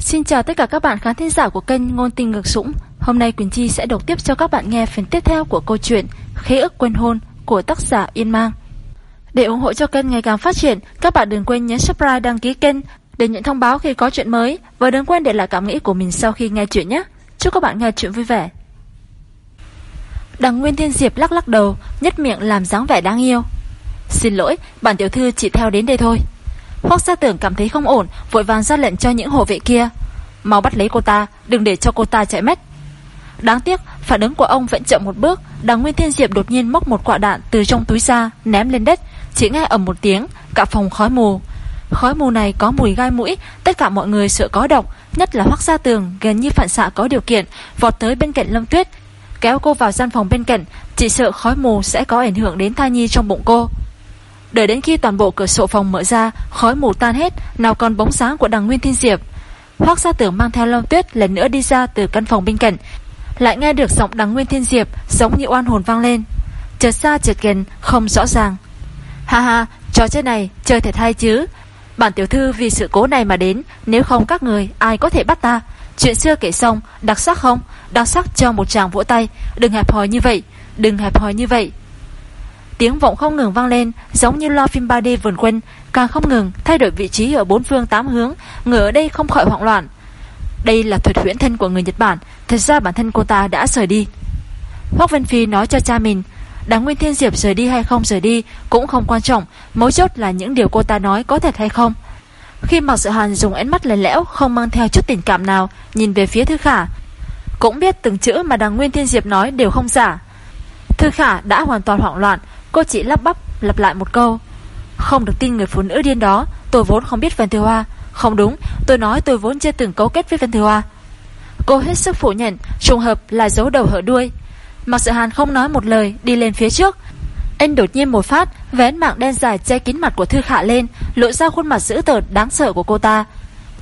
Xin chào tất cả các bạn khán thính giả của kênh Ngôn Tình Ngược Sũng Hôm nay Quỳnh Chi sẽ đọc tiếp cho các bạn nghe phần tiếp theo của câu chuyện Khế ức quên hôn của tác giả Yên Mang. Để ủng hộ cho kênh ngày càng phát triển Các bạn đừng quên nhấn subscribe đăng ký kênh Để nhận thông báo khi có chuyện mới. Và đừng quên để lại cảm nghĩ của mình sau khi nghe chuyện nhé. Chúc các bạn nghe chuyện vui vẻ. Đằng Nguyên Thiên Diệp lắc lắc đầu Nhất miệng làm dáng vẻ đáng yêu. Xin lỗi, bản tiểu thư chỉ theo đến đây thôi. Hoác gia tưởng cảm thấy không ổn, Vội vàng ra lệnh cho những hộ vệ kia. Mau bắt lấy cô ta, Đừng để cho cô ta chạy mất. Đáng tiếc, phản ứng của ông vẫn chậm một bước, Đằng Nguyên Thiên Diệp đột nhiên móc một quả đạn Từ trong túi ra, ném lên đất, Chỉ nghe ầm một tiếng, Cả phòng khói mù. Khói mù này có mùi gai mũi, Tất cả mọi người sợ có độc, Nhất là Hoác gia tường gần như phản xạ có điều kiện, Vọt tới bên cạnh Lâm Tuyết, Kéo cô vào gian phòng bên cạnh, Chỉ sợ khói mù sẽ có ảnh hưởng đến thai nhi trong bụng cô. Đợi đến khi toàn bộ cửa sổ phòng mở ra, Khói mù tan hết, Nào còn bóng sáng của đằng Nguyên Thiên Diệp. Hoác gia tưởng mang theo Long Tuyết lần nữa đi ra từ căn phòng bên cạnh, Lại nghe được giọng đằng Nguyên Thiên Diệp Giống như oan hồn vang lên. Chợt xa chợt gần, không rõ ràng. Ha ha, trò chơi này chơi thật hay chứ? Bản tiểu thư vì sự cố này mà đến, Nếu không các người ai có thể bắt ta? Chuyện xưa kể xong, đặc sắc không? Đặc sắc cho một chàng vỗ tay, Đừng hẹp hòi như vậy, Đừng hẹp hòi như vậy. Tiếng vọng không ngừng vang lên, Giống như loa phim 3D vườn quân Càng không ngừng thay đổi vị trí ở bốn phương tám hướng, Người ở đây không khỏi hoảng loạn. Đây là thuật huyễn thân của người Nhật Bản, Thật ra bản thân cô ta đã rời đi. Hoác Vân Phi nói cho cha mình Đáng Nguyên Thiên Diệp rời đi hay không rời đi Cũng không quan trọng, Mấu chốt là những điều cô ta nói có thật hay không. Khi Mạc Sự Hàn dùng ánh mắt lẻ lẽo, Không mang theo chút tình cảm nào, Nhìn về phía Thư Khả. Cũng biết từng chữ mà đằng Nguyên Thiên Diệp nói đều không giả. Thư Khả đã hoàn toàn hoảng loạn Cô chỉ lắp bắp, lặp lại một câu. Không được tin người phụ nữ điên đó. Tôi vốn không biết Văn Thư Hoa. Không đúng, tôi nói tôi vốn chưa từng cấu kết với Văn Thư Hoa. Cô hết sức phủ nhận, Trùng hợp là dấu đầu hở đuôi. Mặc sự hàn không nói một lời, Đi lên phía trước. Anh đột nhiên một phát, Vén mạng đen dài che kín mặt của Thư Khả lên, Lộ ra khuôn mặt dữ tợn đáng sợ của cô ta.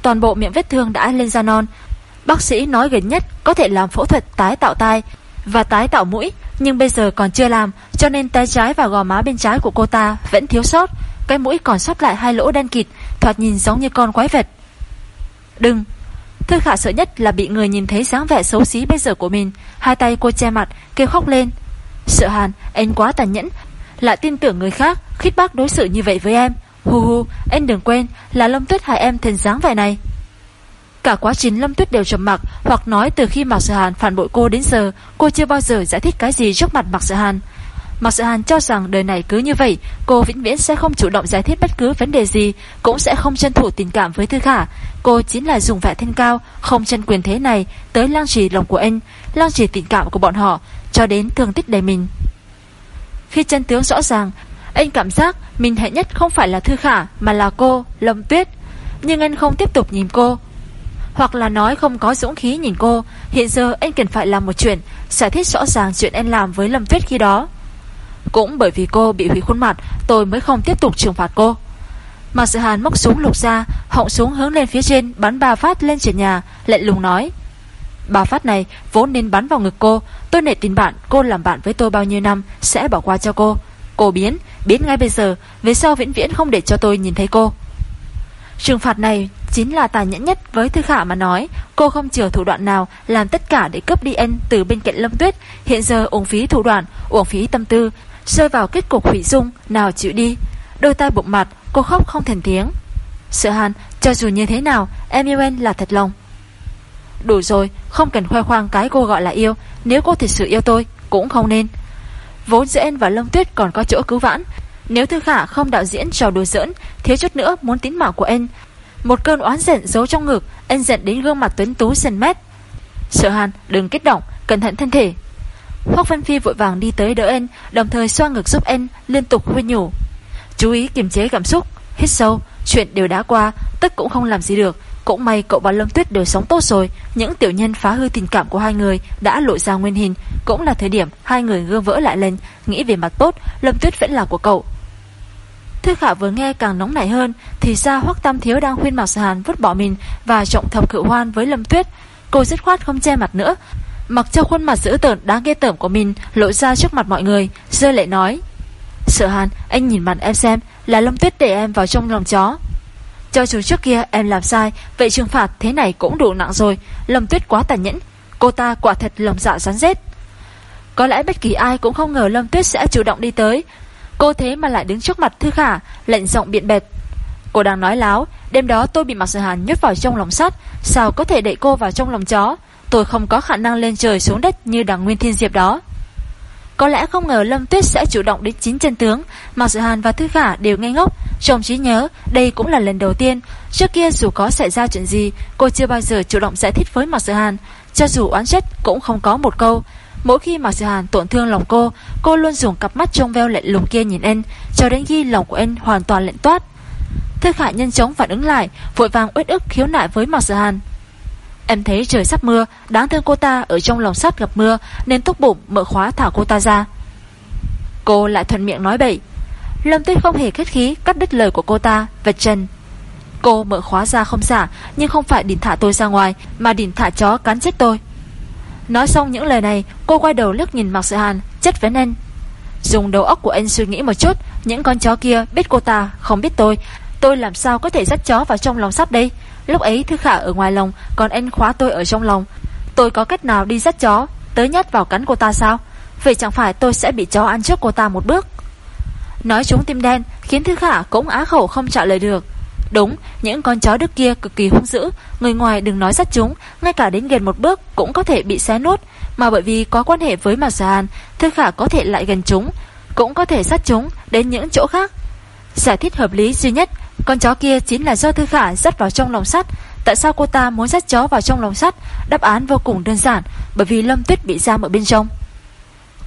Toàn bộ miệng vết thương đã lên da non. Bác sĩ nói gần nhất Có thể làm phẫu thuật tái tạo tai Và tái tạo mũi nhưng bây giờ còn chưa làm, Cho nên tay trái và gò má bên trái của cô ta Vẫn thiếu sót. Cái mũi còn sót lại hai lỗ đen kịt, Thoạt nhìn giống như con quái vật. Đừng! Thư khả sợ nhất là bị người nhìn thấy dáng vẻ xấu xí bây giờ của mình. Hai tay cô che mặt, Kêu khóc lên. Sợ hàn, anh quá tàn nhẫn. Lại tin tưởng người khác, Khít bác đối xử như vậy với em. Hu hu anh đừng quên Là Lâm Tuyết hại em thành dáng vẻ này. Cả quá trình Lâm Tuyết đều trầm mặc Hoặc nói từ khi Mạc Sở Hàn phản bội cô đến giờ Cô chưa bao giờ giải thích cái gì trước mặt Mạc Sở Hàn. Mạc Sở Hàn cho rằng đời này cứ như vậy Cô vĩnh viễn sẽ không chủ động giải thích bất cứ vấn đề gì Cũng sẽ không chân thủ tình cảm với Thư Khả Cô chính là dùng vẻ thanh cao Không chân quyền thế này Tới lang trì lòng của anh Lang trì tình cảm của bọn họ Cho đến thương tích đầy mình. Khi chân tướng rõ ràng Anh cảm giác mình hạnh nhất không phải là Thư Khả Mà là cô, Lâm Tuyết. Nhưng anh không tiếp tục nhìn cô hoặc là nói không có dũng khí nhìn cô, Hiện giờ anh cần phải làm một chuyện, Giải thích rõ ràng chuyện anh làm với Lâm Tuyết khi đó. Cũng bởi vì cô bị hủy khuôn mặt, Tôi mới không tiếp tục trừng phạt cô. Mạc Sự Hàn móc súng lục ra, Họng súng hướng lên phía trên, Bắn ba phát lên trên nhà Lệnh lùng nói. Ba phát này vốn nên bắn vào ngực cô, Tôi nể tin bạn, Cô làm bạn với tôi bao nhiêu năm, Sẽ bỏ qua cho cô. Cô biến Biến ngay bây giờ, Về sau vĩnh viễn không để cho tôi nhìn thấy cô. Trừng phạt này chính là tàn nhẫn nhất với Thư Khả mà nói. Cô không chừa thủ đoạn nào làm tất cả để cướp đi anh từ bên cạnh Lâm Tuyết. Hiện giờ uổng phí thủ đoạn, uổng phí tâm tư, rơi vào kết cục hủy dung, nào chịu đi. Đôi tay bụng mặt, cô khóc không thành tiếng. Sợ hàn, cho dù như thế nào, em yêu anh là thật lòng. Đủ rồi, không cần khoe khoang cái cô gọi là yêu. Nếu cô thật sự yêu tôi, cũng không nên. Vốn giữa anh và Lâm Tuyết còn có chỗ cứu vãn. Nếu Thư Khả không đạo diễn trò đùa giỡn, thiếu chút nữa muốn tín mạng của anh, một cơn oán giận giấu trong ngực, Anh giận đến gương mặt tuấn tú sần mét. Sợ hàn, đừng kích động, Cẩn thận thân thể. Hoác Văn Phi vội vàng đi tới đỡ anh, Đồng thời xoa ngực giúp anh liên tục khuyên nhủ. Chú ý kiềm chế cảm xúc, Hít sâu, Chuyện đều đã qua, Tức cũng không làm gì được. Cũng may cậu và Lâm Tuyết đều sống tốt rồi, Những tiểu nhân phá hư tình cảm của hai người Đã lộ ra nguyên hình. Cũng là thời điểm hai người gương vỡ lại lên, Nghĩ về mặt tốt, Lâm Tuyết vẫn là của cậu. Thư Khả vừa nghe càng nóng nảy hơn, Thì ra Hoắc Tam Thiếu đang khuyên Mạc Sở Hàn vứt bỏ mình Và trọng thập cự hoan với Lâm Tuyết. Cô dứt khoát không che mặt nữa, Mặc cho khuôn mặt dữ tợn đáng ghê tởm của mình Lộ ra trước mặt mọi người, Rơi lệ nói, Sở Hàn, anh nhìn mặt em xem, Là Lâm Tuyết để em vào trong lòng chó. Cho dù trước kia em làm sai, Vậy trừng phạt thế này cũng đủ nặng rồi, Lâm Tuyết quá tàn nhẫn, Cô ta quả thật lòng dạ rắn rết. Có lẽ bất kỳ ai cũng không ngờ Lâm Tuyết sẽ chủ động đi tới Cô thế mà lại đứng trước mặt Thư Khả Lệnh giọng biện bệt Cô đang nói láo, Đêm đó tôi bị Mạc Sở Hàn nhốt vào trong lòng sắt, Sao có thể đẩy cô vào trong lòng chó? Tôi không có khả năng lên trời xuống đất như đằng Nguyên Thiên Diệp đó. Có lẽ không ngờ Lâm Tuyết sẽ chủ động đến chín chân tướng, Mạc Sở Hàn và Thư Khả đều ngây ngốc. Trong trí nhớ, đây cũng là lần đầu tiên. Trước kia dù có xảy ra chuyện gì, Cô chưa bao giờ chủ động giải thích với Mạc Sở Hàn. Cho dù oán trách cũng không có một câu. Mỗi khi Mạc Sở Hàn tổn thương lòng cô Cô luôn dùng cặp mắt trong veo lạnh lùng kia nhìn anh Cho đến khi lòng của anh hoàn toàn lạnh toát. Thư Khải nhân chống phản ứng lại Vội vàng uất ức khiếu nại với Mạc Sở Hàn. Em thấy trời sắp mưa Đáng thương cô ta ở trong lòng sắt gặp mưa Nên túc bụng mở khóa thả cô ta ra. Cô lại thuận miệng nói bậy. Lâm Tuyết không hề khách khí Cắt đứt lời của cô ta Vạch chân Cô mở khóa ra không giả, Nhưng không phải đỉnh thả tôi ra ngoài Mà đỉnh thả chó cắn chết tôi. Nói xong những lời này, Cô quay đầu liếc nhìn Mạc Sự Hàn, Chất vấn anh. Dùng đầu óc của anh suy nghĩ một chút, Những con chó kia biết cô ta, không biết tôi. Tôi làm sao có thể dắt chó vào trong lòng sắt đây? Lúc ấy Thư Khả ở ngoài lòng, Còn anh khóa tôi ở trong lòng. Tôi có cách nào đi dắt chó, Tới nhát vào cắn cô ta sao? Vậy chẳng phải tôi sẽ bị chó ăn trước cô ta một bước? Nói chúng tim đen, Khiến Thư Khả cũng á khẩu không trả lời được. Đúng, những con chó đức kia cực kỳ hung dữ Người ngoài đừng nói sát chúng Ngay cả đến gần một bước cũng có thể bị xé nốt. Mà bởi vì có quan hệ với Mạc Sở An, Thư Khả có thể lại gần chúng Cũng có thể sát chúng đến những chỗ khác. Giải thích hợp lý duy nhất con chó kia chính là do Thư Khả dắt vào trong lòng sắt. Tại sao cô ta muốn dắt chó vào trong lòng sắt? Đáp án vô cùng đơn giản Bởi vì Lâm Tuyết bị giam ở bên trong.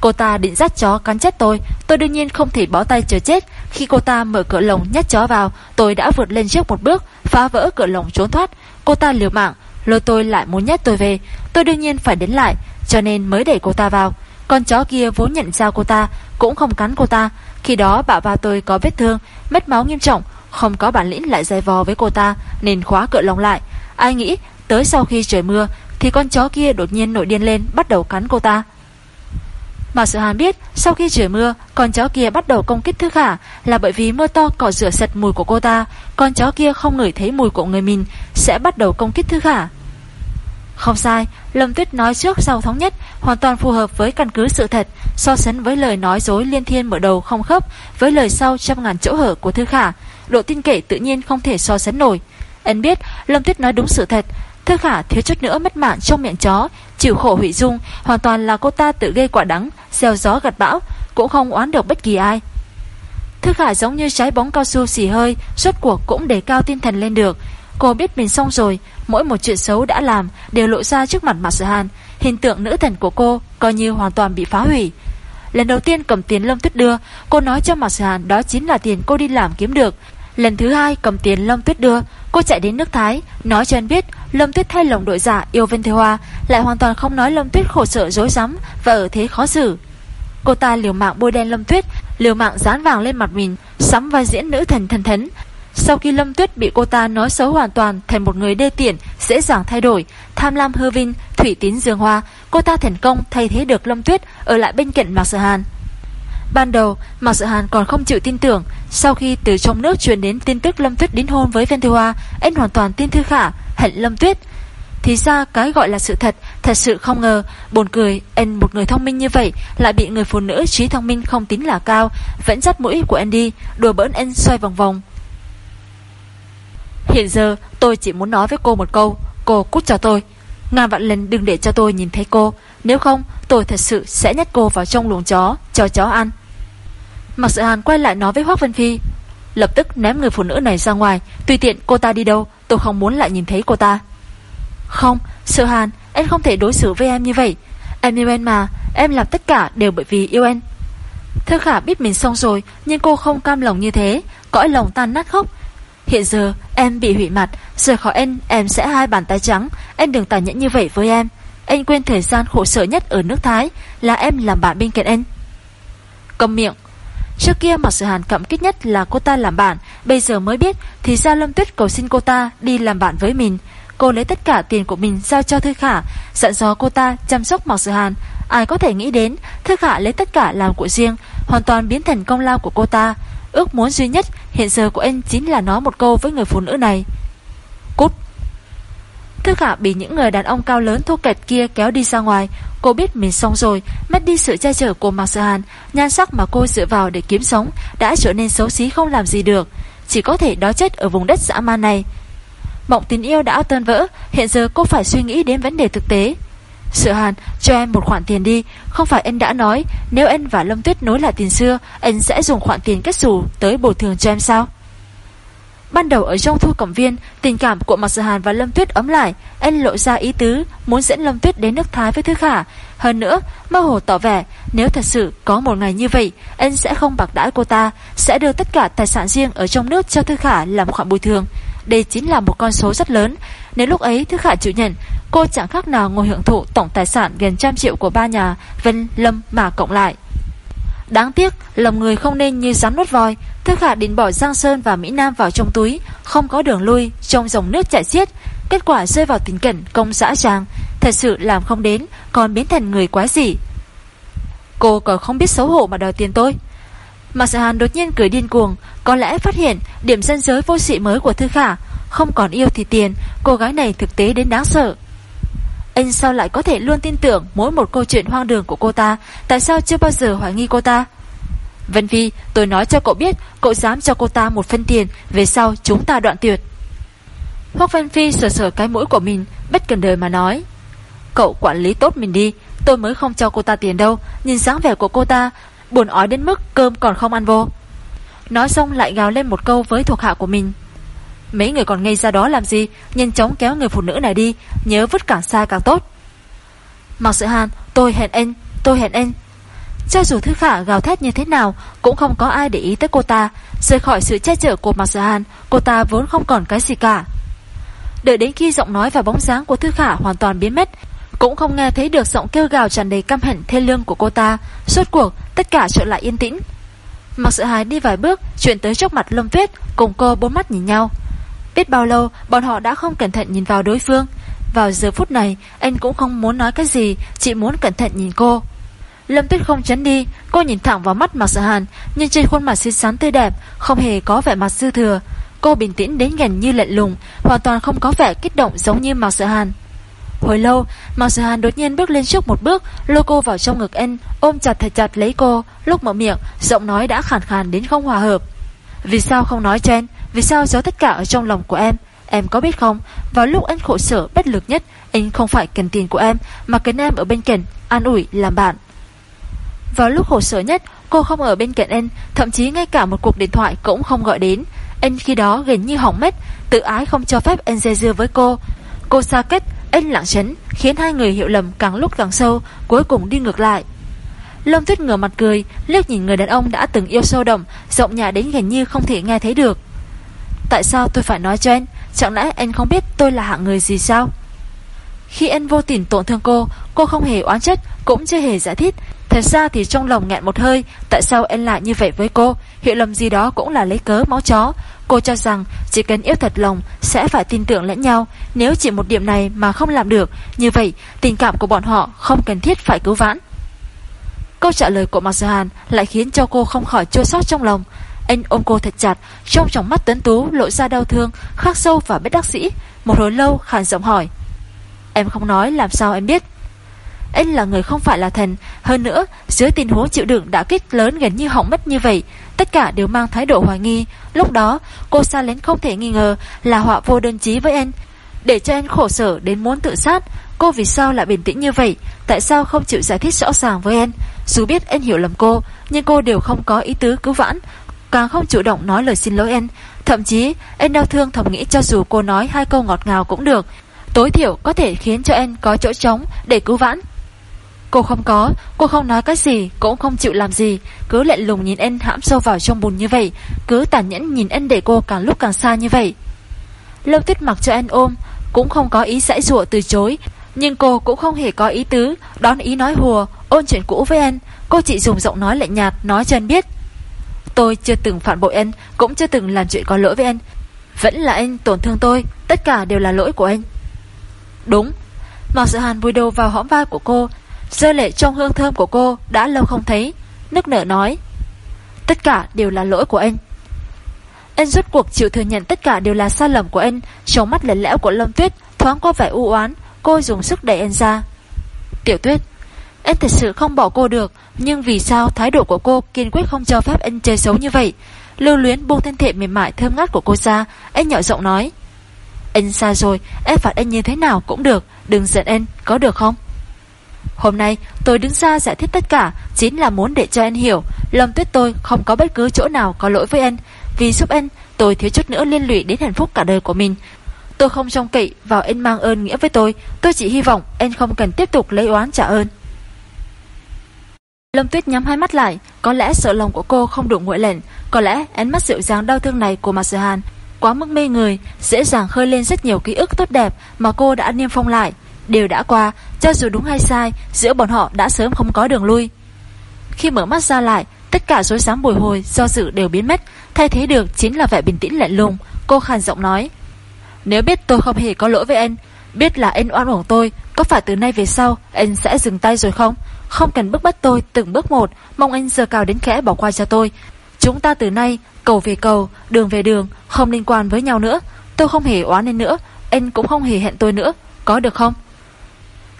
Cô ta định dắt chó cắn chết tôi Tôi đương nhiên không thể bó tay chờ chết. Khi cô ta mở cửa lồng nhét chó vào, Tôi đã vượt lên trước một bước, Phá vỡ cửa lồng trốn thoát. Cô ta liều mạng, Lôi tôi lại muốn nhét tôi về. Tôi đương nhiên phải đến lại, Cho nên mới đẩy cô ta vào. Con chó kia vốn nhận ra cô ta, Cũng không cắn cô ta. Khi đó bạo vào tôi có vết thương, Mất máu nghiêm trọng, không có bản lĩnh lại dày vò với cô ta, Nên khóa cửa lồng lại. Ai nghĩ, tới sau khi trời mưa, Thì con chó kia đột nhiên nổi điên lên, Bắt đầu cắn cô ta. Mà sự hàn biết sau khi trời mưa Con chó kia bắt đầu công kích Thư Khả Là bởi vì mưa to cỏ rửa sạch mùi của cô ta. Con chó kia không ngửi thấy mùi của người mình Sẽ bắt đầu công kích Thư Khả Không sai Lâm Tuyết nói trước sau thống nhất Hoàn toàn phù hợp với căn cứ sự thật So sánh với lời nói dối liên thiên mở đầu không khớp Với lời sau trăm ngàn chỗ hở của Thư Khả độ tin cậy tự nhiên không thể so sánh nổi. Anh biết Lâm Tuyết nói đúng sự thật, Thư Khả thiếu chút nữa mất mạng trong miệng chó, chịu khổ hủy dung, hoàn toàn là cô ta tự gây quả đắng, gieo gió gặt bão, cũng không oán được bất kỳ ai. Thư Khả giống như trái bóng cao su xì hơi, suốt cuộc cũng để cao tinh thần lên được. Cô biết mình xong rồi, mỗi một chuyện xấu đã làm đều lộ ra trước mặt Mạc Sở Hàn, hình tượng nữ thần của cô coi như hoàn toàn bị phá hủy. Lần đầu tiên cầm tiền Lâm Tuyết đưa, cô nói cho Mạc Sở Hàn đó chính là tiền cô đi làm kiếm được, Lần thứ hai cầm tiền Lâm Tuyết đưa, cô chạy đến nước Thái, nói cho anh biết Lâm Tuyết thay lòng đội giả yêu Vân Thế Hoa, lại hoàn toàn không nói Lâm Tuyết khổ sở dối rắm và ở thế khó xử. Cô ta liều mạng bôi đen Lâm Tuyết, liều mạng dán vàng lên mặt mình, sắm vai diễn nữ thần thần thấn. Sau khi Lâm Tuyết bị cô ta nói xấu hoàn toàn thành một người đê tiện, dễ dàng thay đổi, tham lam hư vinh, thủy tín dương hoa, cô ta thành công thay thế được Lâm Tuyết ở lại bên cạnh Mạc Sở Hàn. Ban đầu, Mạc Sự Hàn còn không chịu tin tưởng, sau khi từ trong nước truyền đến tin tức Lâm Tuyết đính hôn với Ven Thư Hoa, anh hoàn toàn tin Thư Khả, hận Lâm Tuyết. Thì ra cái gọi là sự thật, thật sự không ngờ, buồn cười, anh một người thông minh như vậy lại bị người phụ nữ trí thông minh không tính là cao, vẫn dắt mũi của anh đi, đùa bỡn anh xoay vòng vòng. Hiện giờ, tôi chỉ muốn nói với cô một câu, cô cút cho tôi. Ngàn vạn lần đừng để cho tôi nhìn thấy cô, nếu không tôi thật sự sẽ nhét cô vào trong luồng chó, cho chó ăn. Mạc Sự Hàn quay lại nói với Hoác Vân Phi Lập tức ném người phụ nữ này ra ngoài. Tùy tiện cô ta đi đâu Tôi không muốn lại nhìn thấy cô ta. Không, Sự Hàn Em không thể đối xử với em như vậy. Em yêu em mà Em làm tất cả đều bởi vì yêu em. Thư Khả biết mình xong rồi Nhưng cô không cam lòng như thế Cõi lòng tan nát khóc Hiện giờ em bị hủy mặt Rời khỏi em em sẽ hai bàn tay trắng. Em đừng tàn nhẫn như vậy với em. Anh quên thời gian khổ sở nhất ở nước Thái Là em làm bạn bên cạnh anh. Cầm miệng Trước kia Mạc Sự Hàn cậm kích nhất là cô ta làm bạn, bây giờ mới biết thì ra Lâm Tuyết cầu xin cô ta đi làm bạn với mình. Cô lấy tất cả tiền của mình giao cho Thư Khả, dặn dò cô ta chăm sóc Mạc Sự Hàn. Ai có thể nghĩ đến Thư Khả lấy tất cả làm của riêng, hoàn toàn biến thành công lao của cô ta. Ước muốn duy nhất hiện giờ của anh chính là nói một câu với người phụ nữ này. Cút! Thư khả bị những người đàn ông cao lớn thô kệch kia kéo đi ra ngoài. Cô biết mình xong rồi, mất đi sự che chở của Mạc Sở Hàn, nhan sắc mà cô dựa vào để kiếm sống đã trở nên xấu xí không làm gì được, chỉ có thể đói chết ở vùng đất dã man này. Mộng tình yêu đã tan vỡ, hiện giờ cô phải suy nghĩ đến vấn đề thực tế. Sở Hàn, cho em một khoản tiền đi, không phải anh đã nói nếu anh và Lâm Tuyết nối lại tiền xưa, anh sẽ dùng khoản tiền kết xù tới bồi thường cho em sao? Ban đầu ở trong thu cẩm viên, tình cảm của Mạc Sở Hàn và Lâm Tuyết ấm lại, anh lộ ra ý tứ muốn dẫn Lâm Tuyết đến nước Thái với Thư Khả. Hơn nữa, mơ hồ tỏ vẻ nếu thật sự có một ngày như vậy, anh sẽ không bạc đãi cô ta, sẽ đưa tất cả tài sản riêng ở trong nước cho Thư Khả làm khoản bồi thường. Đây chính là một con số rất lớn. Nếu lúc ấy Thư Khả chịu nhận, cô chẳng khác nào ngồi hưởng thụ tổng tài sản gần trăm triệu của ba nhà Vân, Lâm mà cộng lại. Đáng tiếc, lòng người không nên như rắn nuốt voi. Thư Khả định bỏ Giang Sơn và Mỹ Nam vào trong túi, không có đường lui, trong dòng nước chảy xiết. Kết quả rơi vào tình cảnh công xã giang thật sự làm không đến, còn biến thành người quá gì. Cô còn không biết xấu hổ mà đòi tiền tôi. Mạc Sở Hàn đột nhiên cười điên cuồng, có lẽ phát hiện điểm dân giới vô sĩ mới của Thư Khả, không còn yêu thì tiền, cô gái này thực tế đến đáng sợ. Anh sao lại có thể luôn tin tưởng mỗi một câu chuyện hoang đường của cô ta, tại sao chưa bao giờ hoài nghi cô ta? Vân Phi, tôi nói cho cậu biết, cậu dám cho cô ta một phân tiền, về sau chúng ta đoạn tuyệt. Hoác Vân Phi sờ sờ cái mũi của mình, bất cần đời mà nói. Cậu quản lý tốt mình đi, tôi mới không cho cô ta tiền đâu, nhìn dáng vẻ của cô ta, buồn ói đến mức cơm còn không ăn vô. Nói xong lại gào lên một câu với thuộc hạ của mình. Mấy người còn ngây ra đó làm gì? Nhanh chóng kéo người phụ nữ này đi, Nhớ vứt càng xa càng tốt. Mặc sự hàn, tôi hẹn anh, Tôi hẹn anh. Cho dù Thư Khả gào thét như thế nào, Cũng không có ai để ý tới cô ta. Rời khỏi sự che chở của Mạc Sở Hàn, Cô ta vốn không còn cái gì cả. Đợi đến khi giọng nói và bóng dáng của Thư Khả hoàn toàn biến mất, Cũng không nghe thấy được giọng kêu gào tràn đầy căm hận, thê lương của cô ta. Suốt cuộc, tất cả trở lại yên tĩnh. Mặc Sự Hài đi vài bước, Chuyển tới trước mặt Lâm Tuyết, Cùng cô bốn mắt nhìn nhau. Biết bao lâu, bọn họ đã không cẩn thận nhìn vào đối phương. Vào giờ phút này, Anh cũng không muốn nói cái gì, Chỉ muốn cẩn thận nhìn cô. Lâm Tuyết không chấn đi, Cô nhìn thẳng vào mắt Mạc Sở Hàn, Nhưng trên khuôn mặt xinh xắn tươi đẹp, Không hề có vẻ mặt dư thừa. Cô bình tĩnh đến gần như lạnh lùng, Hoàn toàn không có vẻ kích động giống như Mạc Sở Hàn. Hồi lâu, Mạc Sở Hàn đột nhiên bước lên trước một bước, Lôi cô vào trong ngực anh, Ôm chặt thật chặt lấy cô, Lúc mở miệng, Giọng nói đã khàn khàn đến không hòa hợp. Vì sao không nói cho anh? Vì sao giấu tất cả ở trong lòng của em? Em có biết không? Vào lúc anh khổ sở, bất lực nhất, Anh không phải cần tiền của em, Mà cần em ở bên cạnh, An ủi, làm bạn. Vào lúc khổ sở nhất, Cô không ở bên cạnh anh, Thậm chí ngay cả một cuộc điện thoại cũng không gọi đến. Anh khi đó gần như hỏng mất, Tự ái không cho phép anh dây dưa với cô. Cô xa kết Anh lặng chấn Khiến hai người hiểu lầm càng lúc càng sâu, Cuối cùng đi ngược lại. Lâm Tuyết ngửa mặt cười, liếc nhìn người đàn ông đã từng yêu sâu đậm, Giọng nhà đến gần như không thể nghe thấy được. Tại sao tôi phải nói cho anh? Chẳng lẽ anh không biết tôi là hạng người gì sao? Khi anh vô tình tổn thương cô Cô không hề oán trách, Cũng chưa hề giải thích Thật ra thì trong lòng nghẹn một hơi, Tại sao anh lại như vậy với cô? Hiểu lầm gì đó cũng là lấy cớ máu chó. Cô cho rằng chỉ cần yêu thật lòng Sẽ phải tin tưởng lẫn nhau. Nếu chỉ một điểm này mà không làm được, Như vậy tình cảm của bọn họ không cần thiết phải cứu vãn. Câu trả lời của Mạc Hàn lại khiến cho cô không khỏi chua sót trong lòng anh ôm cô thật chặt, trong tròng mắt tuấn tú lộ ra đau thương, khắc sâu và bất đắc dĩ. Một hồi lâu khàn giọng hỏi. Em không nói làm sao em biết. Anh là người không phải là thần, hơn nữa, dưới tình huống chịu đựng đã kích lớn gần như hỏng mất như vậy, tất cả đều mang thái độ hoài nghi. Lúc đó, cô xa lén không thể nghi ngờ là họa vô đơn chí với anh. Để cho anh khổ sở đến muốn tự sát, cô vì sao lại bình tĩnh như vậy? Tại sao không chịu giải thích rõ ràng với anh? Dù biết anh hiểu lầm cô, nhưng cô đều không có ý tứ cứu vãn, càng không chủ động nói lời xin lỗi em. Thậm chí, em đau thương thầm nghĩ cho dù cô nói hai câu ngọt ngào cũng được, tối thiểu có thể khiến cho em có chỗ trống để cứu vãn. Cô không có, cô không nói cái gì, cũng không chịu làm gì, cứ lạnh lùng nhìn em hãm sâu vào trong bùn như vậy, cứ tàn nhẫn nhìn em để cô càng lúc càng xa như vậy. lâu Tuyết mặc cho em ôm, cũng không có ý sãi rụa từ chối, nhưng cô cũng không hề có ý tứ, đón ý nói hùa, ôn chuyện cũ với em. cô chỉ dùng giọng nói lạnh nhạt nói cho biết. Tôi chưa từng phản bội anh, Cũng chưa từng làm chuyện có lỗi với anh. Vẫn là anh tổn thương tôi, Tất cả đều là lỗi của anh. Đúng Mạc Sự Hàn vui đầu vào hõm vai của cô, Rơi lệ trong hương thơm của cô Đã lâu không thấy, nức nở nói, Tất cả đều là lỗi của anh. Anh rút cuộc chịu thừa nhận tất cả đều là sai lầm của anh, Trong mắt lạnh lẽo của Lâm Tuyết Thoáng qua vẻ u oán, Cô dùng sức đẩy anh ra. Tiểu Tuyết anh thật sự không bỏ cô được, Nhưng vì sao thái độ của cô kiên quyết không cho phép anh chơi xấu như vậy? Lưu luyến buông thân thể mềm mại thơm ngát của cô ra, Anh nhỏ giọng nói. Anh xa rồi Em phạt anh như thế nào cũng được, Đừng giận anh, có được không? Hôm nay, tôi đứng ra giải thích tất cả, Chính là muốn để cho anh hiểu lòng tuyết tôi không có bất cứ chỗ nào có lỗi với anh. Vì giúp anh, tôi thiếu chút nữa liên lụy đến hạnh phúc cả đời của mình. Tôi không trông cậy vào anh mang ơn nghĩa với tôi Tôi chỉ hy vọng anh không cần tiếp tục lấy oán trả ơn. Lâm Tuyết nhắm hai mắt lại, Có lẽ sợ lòng của cô không đủ nguội lệnh Có lẽ ánh mắt dịu dàng đau thương này của Mạc Sở Hàn Quá mức mê người, Dễ dàng khơi lên rất nhiều ký ức tốt đẹp Mà cô đã niêm phong lại. Điều đã qua, Cho dù đúng hay sai, Giữa bọn họ đã sớm không có đường lui. Khi mở mắt ra lại, Tất cả dối dám bồi hồi, do dự đều biến mất, Thay thế được chính là vẻ bình tĩnh lạnh lùng, Cô khàn giọng nói. Nếu biết tôi không hề có lỗi với anh, Biết là anh oan uổng tôi, Có phải từ nay về sau Anh sẽ dừng tay rồi không? Không cần bức bách tôi từng bước một Mong anh giờ cao đến khẽ bỏ qua cho tôi Chúng ta từ nay cầu về cầu Đường về đường Không liên quan với nhau nữa Tôi không hề oán anh nữa Anh cũng không hề hẹn tôi nữa Có được không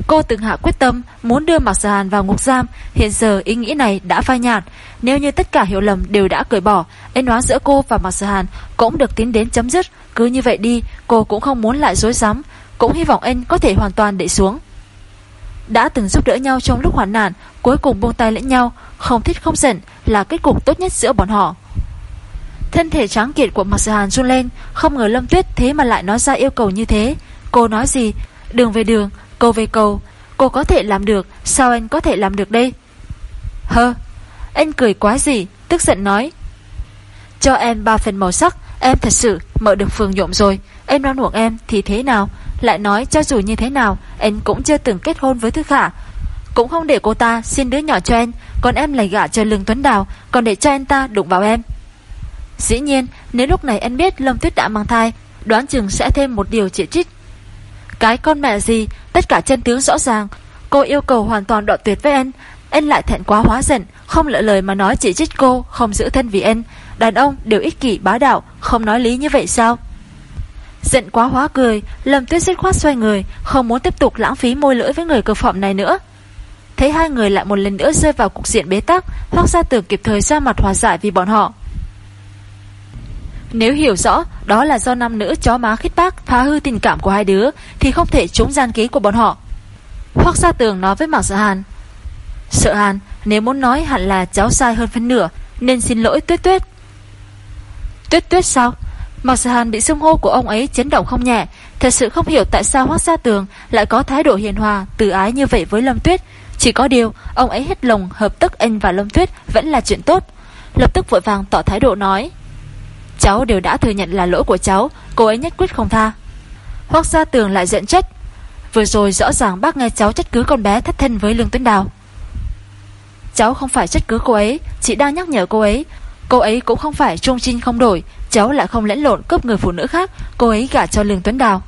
Cô từng hạ quyết tâm muốn đưa Mạc Sở Hàn vào ngục giam, hiện giờ ý nghĩ này đã phai nhạt. Nếu như tất cả hiểu lầm đều đã cởi bỏ, Anh oán giữa cô và Mạc Sở Hàn cũng được tiến đến chấm dứt. Cứ như vậy đi, cô cũng không muốn lại dối rắm cũng hy vọng anh có thể hoàn toàn để xuống. Đã từng giúp đỡ nhau trong lúc hoạn nạn, cuối cùng buông tay lẫn nhau, không thích không giận là kết cục tốt nhất giữa bọn họ. Thân thể trắng kiệt của Mạc Sở Hàn run lên, không ngờ Lâm Tuyết thế mà lại nói ra yêu cầu như thế. Cô nói gì? Đường về đường, cầu về cầu Cô có thể làm được Sao anh có thể làm được đây Hơ Anh cười quá gì Tức giận nói Cho em ba phần màu sắc Em thật sự mở được phường nhộm rồi em đoan huộng em thì thế nào lại nói cho dù như thế nào, Anh cũng chưa từng kết hôn với Thư Khả Cũng không để cô ta xin đứa nhỏ cho anh, Còn em lại gả cho Lương Tuấn Đào, Còn để cho anh ta đụng vào em. Dĩ nhiên, nếu lúc này anh biết Lâm Tuyết đã mang thai, Đoán chừng sẽ thêm một điều chỉ trích. Cái con mẹ gì, Tất cả chân tướng rõ ràng. Cô yêu cầu hoàn toàn đoạn tuyệt với anh Anh lại thẹn quá hóa giận, Không lỡ lời mà nói chỉ trích cô, Không giữ thân vì anh. Đàn ông đều ích kỷ bá đạo, Không nói lý như vậy sao? Giận quá hóa cười Lâm tuyết dứt khoát xoay người Không muốn tiếp tục lãng phí môi lưỡi với người cực phẩm này nữa Thấy hai người lại một lần nữa rơi vào cục diện bế tắc hoắc gia Tử kịp thời ra mặt hòa giải vì bọn họ nếu hiểu rõ đó là do nam nữ chó má khít bác phá hư tình cảm của hai đứa thì không thể trúng gian kế của bọn họ. hoắc Gia Tường nói với Mạc Sợ Hàn. Sợ Hàn, nếu muốn nói hẳn là cháu sai hơn phân nửa nên xin lỗi Tuyết Tuyết. Tuyết Tuyết sao? Mạc Sở Hàn bị xưng hô của ông ấy chấn động không nhẹ, thật sự không hiểu tại sao Hoác Gia Tường lại có thái độ hiền hòa, từ ái như vậy với Lâm Tuyết. Chỉ có điều, ông ấy hết lòng hợp tức anh và Lâm Tuyết vẫn là chuyện tốt. Lập tức vội vàng tỏ thái độ nói. Cháu đều đã thừa nhận là lỗi của cháu Cô ấy nhất quyết không tha Hoác gia tường lại giận trách Vừa rồi rõ ràng bác nghe cháu trách cứ con bé thất thân với Lương Tuấn Đào Cháu không phải trách cứ cô ấy Chỉ đang nhắc nhở cô ấy Cô ấy cũng không phải trung trinh không đổi Cháu lại không lẫn lộn cướp người phụ nữ khác, Cô ấy gả cho Lương Tuấn Đào.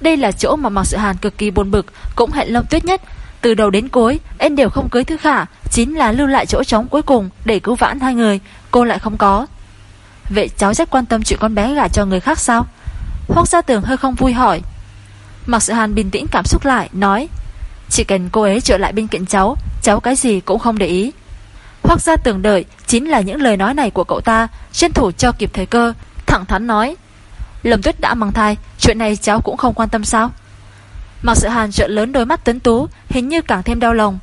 Đây là chỗ mà Mạc Sự Hàn cực kỳ buồn bực, Cũng hẹn lâm tuyết nhất. Từ đầu đến cuối, Em đều không cưới thứ khả, Chính là lưu lại chỗ trống cuối cùng Để cứu vãn hai người. Cô lại không có. Vậy cháu rất quan tâm chuyện con bé gả cho người khác sao? Hoác gia tường hơi không vui hỏi. Mặc sự hàn bình tĩnh cảm xúc lại, Nói, Chỉ cần cô ấy trở lại bên cạnh cháu Cháu cái gì cũng không để ý. Hoác gia tưởng đợi Chính là những lời nói này của cậu ta, Tranh thủ cho kịp thời cơ, Thẳng thắn nói, Lâm tuyết đã mang thai, Chuyện này cháu cũng không quan tâm sao? Mặc sự hàn trợn lớn đôi mắt tấn tú, Hình như càng thêm đau lòng.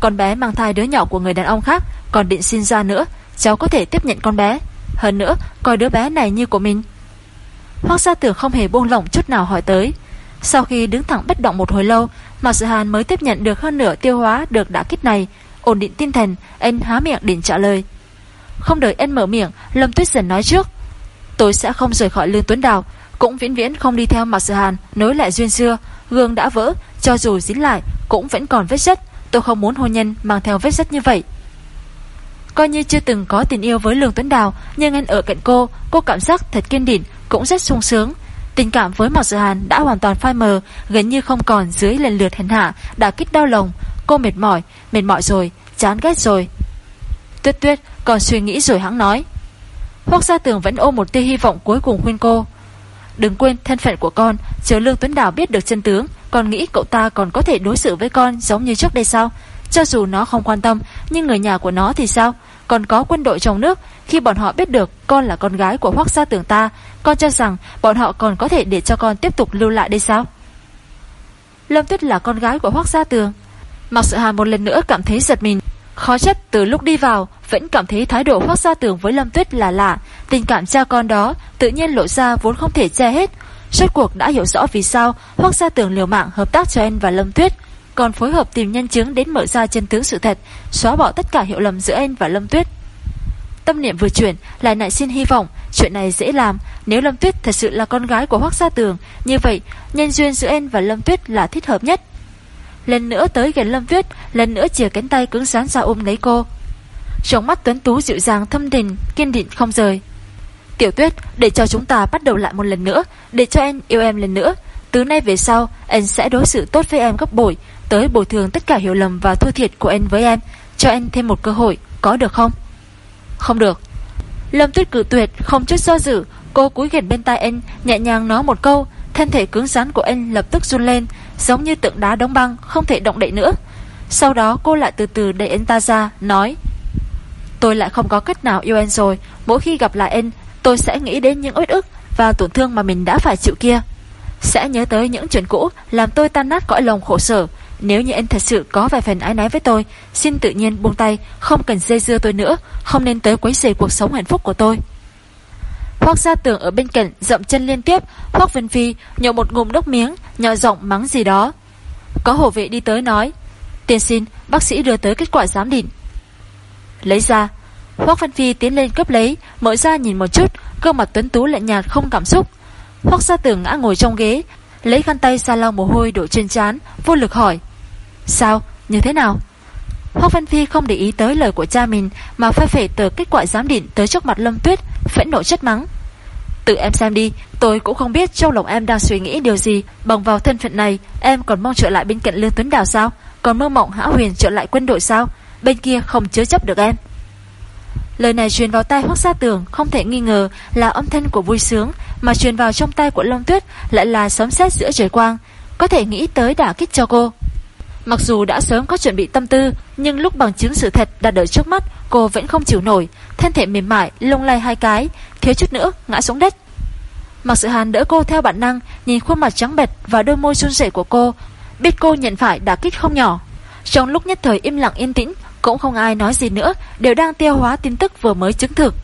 Con bé mang thai đứa nhỏ của người đàn ông khác Còn định xin ra nữa, Cháu có thể tiếp nhận con bé. Hơn nữa, coi đứa bé này như của mình. Hoác gia tưởng không hề buông lỏng chút nào hỏi tới. Sau khi đứng thẳng bất động một hồi lâu, Mạc Sự Hàn mới tiếp nhận được hơn nửa tiêu hóa được đã kích này Ổn định tinh thần Anh há miệng định trả lời. Không đợi anh mở miệng, Lâm Tuyết dần nói trước, Tôi sẽ không rời khỏi Lương Tuấn Đào, Cũng viễn viễn không đi theo Mạc Sự Hàn, Nối lại duyên xưa, Gương đã vỡ, Cho dù dính lại, Cũng vẫn còn vết rách Tôi không muốn hôn nhân mang theo vết rách như vậy. Coi như chưa từng có tình yêu với Lương Tuấn Đào, Nhưng anh ở cạnh cô Cô cảm giác thật kiên định, Cũng rất sung sướng. Tình cảm với Mạc Dự Hàn đã hoàn toàn phai mờ, Gần như không còn dưới lần lượt hèn hạ, Đã kích đau lòng. Cô mệt mỏi Mệt mỏi rồi Chán ghét rồi. Tuyết tuyết, còn suy nghĩ rồi hãng nói. Hoác gia tường vẫn ôm một tia hy vọng cuối cùng khuyên cô. Đừng quên thân phận của con, Chờ Lương Tuấn Đào biết được chân tướng Con nghĩ cậu ta còn có thể đối xử với con Giống như trước đây sao? Cho dù nó không quan tâm, Nhưng người nhà của nó thì sao? Còn có quân đội trong nước, Khi bọn họ biết được con là con gái của Hoác gia tường ta, Con cho rằng bọn họ còn có thể để cho con tiếp tục lưu lại đây sao? Lâm Tuyết là con gái của Hoác gia tường Mặc sự hàn một lần nữa cảm thấy giật mình. Khó trách từ lúc đi vào, Vẫn cảm thấy thái độ Hoác gia tường với Lâm Tuyết là lạ. Tình cảm cha con đó Tự nhiên lộ ra vốn không thể che hết. Suốt cuộc đã hiểu rõ vì sao Hoác gia tường liều mạng hợp tác cho anh và Lâm Tuyết. Còn phối hợp tìm nhân chứng đến mở ra chân tướng sự thật, Xóa bỏ tất cả hiệu lầm giữa anh và Lâm Tuyết. Tâm niệm vừa chuyển, Lại nại xin hy vọng. Chuyện này dễ làm. Nếu Lâm Tuyết thật sự là con gái của Hoác gia tường, Như vậy, nhân duyên giữa anh và Lâm Tuyết là thích hợp nhất. Lần nữa tới gần Lâm viết, Lần nữa chìa cánh tay cứng rắn ra ôm lấy cô. Trong mắt Tuấn Tú dịu dàng, thâm tình, Kiên định không rời. Tiểu Tuyết, để cho chúng ta bắt đầu lại một lần nữa, Để cho anh yêu em lần nữa. Từ nay về sau, anh sẽ đối xử tốt với em gấp bội, Tới bồi thường tất cả hiểu lầm và thua thiệt của anh với em. Cho anh thêm một cơ hội, Có được không? Không được. Lâm Tuyết cử tuyệt, không chút do dự. Cô cúi gần bên tai anh, Nhẹ nhàng nói một câu. Thân thể cứng rắn của anh lập tức run lên. Giống như tượng đá đóng băng, Không thể động đậy nữa. Sau đó cô lại từ từ đẩy anh ta ra, Nói, Tôi lại không có cách nào yêu anh rồi. Mỗi khi gặp lại anh, Tôi sẽ nghĩ đến những uất ức Và tổn thương mà mình đã phải chịu kia. Sẽ nhớ tới những chuyện cũ Làm tôi tan nát cõi lòng khổ sở. Nếu như anh thật sự có vài phần ái náy với tôi, Xin tự nhiên buông tay, Không cần dây dưa tôi nữa. Không nên tới quấy rầy cuộc sống hạnh phúc của tôi. Hoác gia tường ở bên cạnh dậm chân liên tiếp, Hoác Vân Phi nhậu một ngụm nước miếng, Nhỏ giọng mắng gì đó. Có hộ vệ đi tới nói, Tiền xin, bác sĩ đưa tới kết quả giám định. Lấy ra, Hoác Vân Phi tiến lên cấp lấy, Mở ra nhìn một chút, Gương mặt tuấn tú lạnh nhạt không cảm xúc. Hoác gia tường ngã ngồi trong ghế, Lấy khăn tay ra lau mồ hôi đổ trên chán Vô lực hỏi, Sao, như thế nào? Hoác Văn Phi không để ý tới lời của cha mình, Mà phai phể tờ kết quả giám định tới trước mặt Lâm Tuyết, Phẫn nộ chất mắng. Tự em xem đi, Tôi cũng không biết trong lòng em đang suy nghĩ điều gì. Bằng vào thân phận này, Em còn mong trở lại bên cạnh Lương Tuấn Đào sao? Còn mơ mộng Hã Huyền trở lại quân đội sao? Bên kia không chứa chấp được em. Lời này truyền vào tai Hoác Gia Tường Không thể nghi ngờ là âm thanh của vui sướng, Mà truyền vào trong tay của Long Tuyết Lại là sấm sét giữa trời quang. Có thể nghĩ tới đả kích cho cô. Mặc dù đã sớm có chuẩn bị tâm tư, Nhưng lúc bằng chứng sự thật đã đợi trước mắt, Cô vẫn không chịu nổi. Thân thể mềm mại, lung lay hai cái, Thiếu chút nữa ngã xuống đất. Mặc sự hàn đỡ cô theo bản năng, Nhìn khuôn mặt trắng bệch và đôi môi run rẩy của cô, Biết cô nhận phải đả kích không nhỏ. Trong lúc nhất thời im lặng yên tĩnh, Cũng không ai nói gì nữa, Đều đang tiêu hóa tin tức vừa mới chứng thực.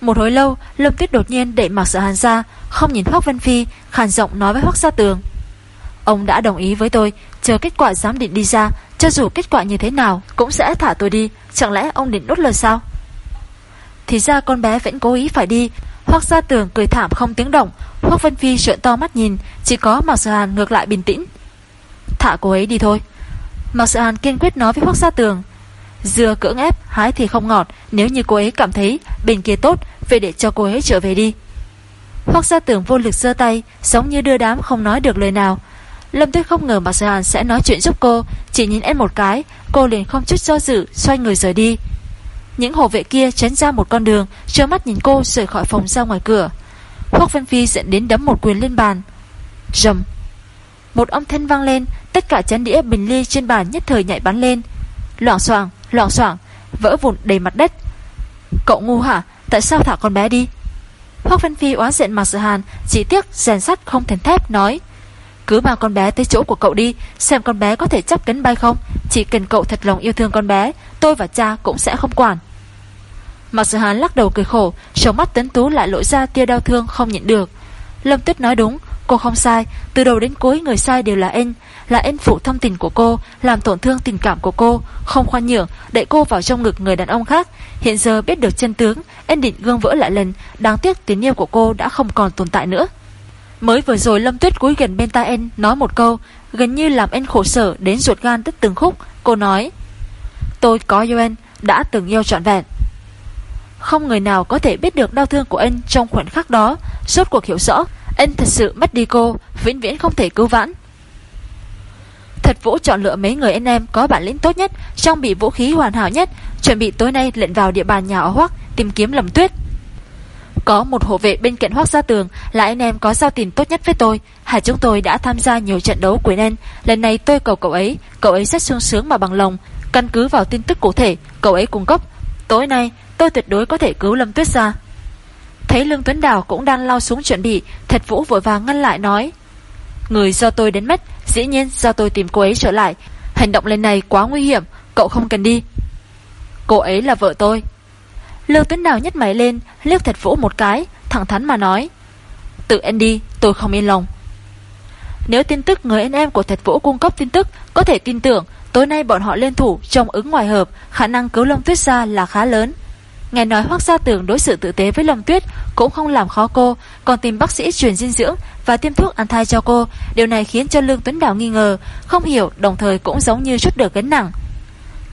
Một hồi lâu, Lâm Tuyết đột nhiên đẩy Mạc Sự Hàn ra, Không nhìn Hoác Vân Phi, Khàn giọng nói với Hoác Gia Tường. Ông đã đồng ý với tôi, Chờ kết quả giám định đi ra, Cho dù kết quả như thế nào Cũng sẽ thả tôi đi, Chẳng lẽ ông định đốt lời sao? Thì ra con bé vẫn cố ý phải đi Hoác gia tường cười thảm không tiếng động Hoác Vân Phi trợn to mắt nhìn, Chỉ có Mạc Sở Hàn ngược lại bình tĩnh. Thả cô ấy đi thôi. Mạc Sở Hàn kiên quyết nói với Hoác gia tường Dưa cưỡng ép, hái thì không ngọt, Nếu như cô ấy cảm thấy bên kia tốt, về để cho cô ấy trở về đi. Hoác gia tường vô lực giơ tay, Giống như đưa đám không nói được lời nào Lâm Tuyết không ngờ Mạc Sở Hàn sẽ nói chuyện giúp cô. Chỉ nhìn em một cái Cô liền không chút do dự Xoay người rời đi. Những hộ vệ kia chấn ra một con đường Trơ mắt nhìn cô rời khỏi phòng ra ngoài cửa. Hoác Văn Phi dẫn đến đấm một quyền lên bàn. Rầm. Một âm thanh vang lên Tất cả chén đĩa bình ly trên bàn nhất thời nhảy bắn lên. Loảng soảng, loảng soảng Vỡ vụn đầy mặt đất. Cậu ngu hả, tại sao thả con bé đi? Hoác Văn Phi oán diện Mạc Sở Hàn Chỉ tiếc rèn sắt không thành thép nói cứ mang con bé tới chỗ của cậu đi, Xem con bé có thể chấp cánh bay không. Chỉ cần cậu thật lòng yêu thương con bé, Tôi và cha cũng sẽ không quản. Mặc sự hắn lắc đầu cười khổ, Trong mắt tấn tú lại lộ ra tia đau thương không nhịn được. Lâm Tuyết nói đúng, Cô không sai, Từ đầu đến cuối người sai đều là anh Là anh phụ thông tình của cô, Làm tổn thương tình cảm của cô, Không khoan nhượng, Đẩy cô vào trong ngực người đàn ông khác. Hiện giờ biết được chân tướng, Anh định gương vỡ lại lần, Đáng tiếc tiếng yêu của cô đã không còn tồn tại nữa. Mới vừa rồi Lâm Tuyết cúi gần bên tai em nói một câu, gần như làm em khổ sở đến ruột gan tức từng khúc. Cô nói, tôi có yêu em, đã từng yêu trọn vẹn. Không người nào có thể biết được đau thương của anh trong khoảnh khắc đó, suốt cuộc hiểu rõ, anh thật sự mất đi cô, vĩnh viễn không thể cứu vãn. Thật Vũ chọn lựa mấy người anh em có bản lĩnh tốt nhất, trang bị vũ khí hoàn hảo nhất, Chuẩn bị tối nay lệnh vào địa bàn nhà ở Hoác Tìm kiếm Lâm Tuyết có một hộ vệ bên cạnh Hoác Gia Tường, Là anh em có giao tình tốt nhất với tôi. Hai chúng tôi đã tham gia nhiều trận đấu của nên Lần này tôi cầu cậu ấy Cậu ấy rất sung sướng mà bằng lòng. Căn cứ vào tin tức cụ thể, Cậu ấy cung cấp Tối nay, tôi tuyệt đối có thể cứu Lâm Tuyết ra Thấy Lương Tuấn Đào cũng đang lao xuống chuẩn bị, Thật Vũ vội vàng ngăn lại nói, Người do tôi đến mất, Dĩ nhiên do tôi tìm cô ấy trở lại. Hành động lần này quá nguy hiểm, Cậu không cần đi. Cô ấy là vợ tôi. Lương Tuấn Đào nhất mày lên, Liếc Thật Vũ một cái, Thẳng thắn mà nói. Tự anh đi, tôi không yên lòng. Nếu tin tức người anh em của Thạch Vũ cung cấp tin tức, Có thể tin tưởng, Tối nay bọn họ lên thủ trong ứng ngoài hợp, Khả năng cứu Lâm Tuyết ra là khá lớn. Nghe nói Hoác Gia Tường đối xử tử tế với Lâm Tuyết Cũng không làm khó cô, Còn tìm bác sĩ truyền dinh dưỡng Và tiêm thuốc ăn thai cho cô, Điều này khiến cho Lương Tuấn Đào nghi ngờ, Không hiểu, đồng thời cũng giống như chút được gánh nặng.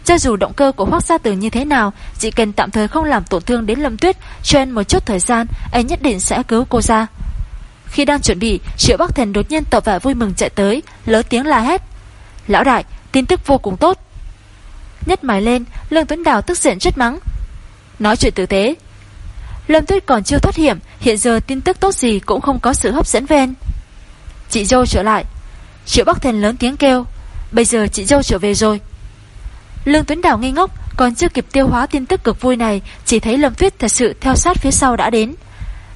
Cho dù động cơ của Hoác Gia từ như thế nào, Chỉ cần tạm thời không làm tổn thương đến Lâm Tuyết Cho anh một chút thời gian, Anh nhất định sẽ cứu cô ra. Khi đang chuẩn bị, Triệu Bắc Thần đột nhiên tỏ vẻ vui mừng chạy tới, Lớn tiếng la hét. Lão đại, tin tức vô cùng tốt. Nhất mày lên, Lương Tuấn Đào tức giận chất mắng. Nói chuyện tử tế. Lâm Tuyết còn chưa thoát hiểm, Hiện giờ tin tức tốt gì cũng không có sự hấp dẫn ven. Chị dâu trở lại. Triệu Bắc Thần lớn tiếng kêu. Bây giờ chị dâu trở về rồi. Lương Tuấn Đào ngây ngốc Còn chưa kịp tiêu hóa tin tức cực vui này Chỉ thấy Lâm Tuyết thật sự theo sát phía sau đã đến.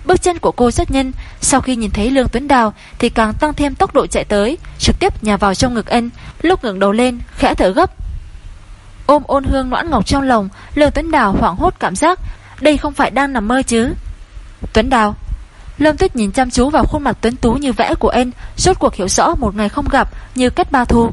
Bước chân của cô rất nhanh Sau khi nhìn thấy Lương Tuấn Đào Thì càng tăng thêm tốc độ chạy tới Trực tiếp nhà vào trong ngực ân, Lúc ngẩng đầu lên khẽ thở gấp. Ôm ôn hương noãn ngọc trong lòng Lương Tuấn Đào hoảng hốt cảm giác Đây không phải đang nằm mơ chứ? Tuấn Đào. Lâm Tuyết nhìn chăm chú vào khuôn mặt tuấn tú như vẽ của ân, Rốt cuộc hiểu rõ một ngày không gặp Như cách ba thu.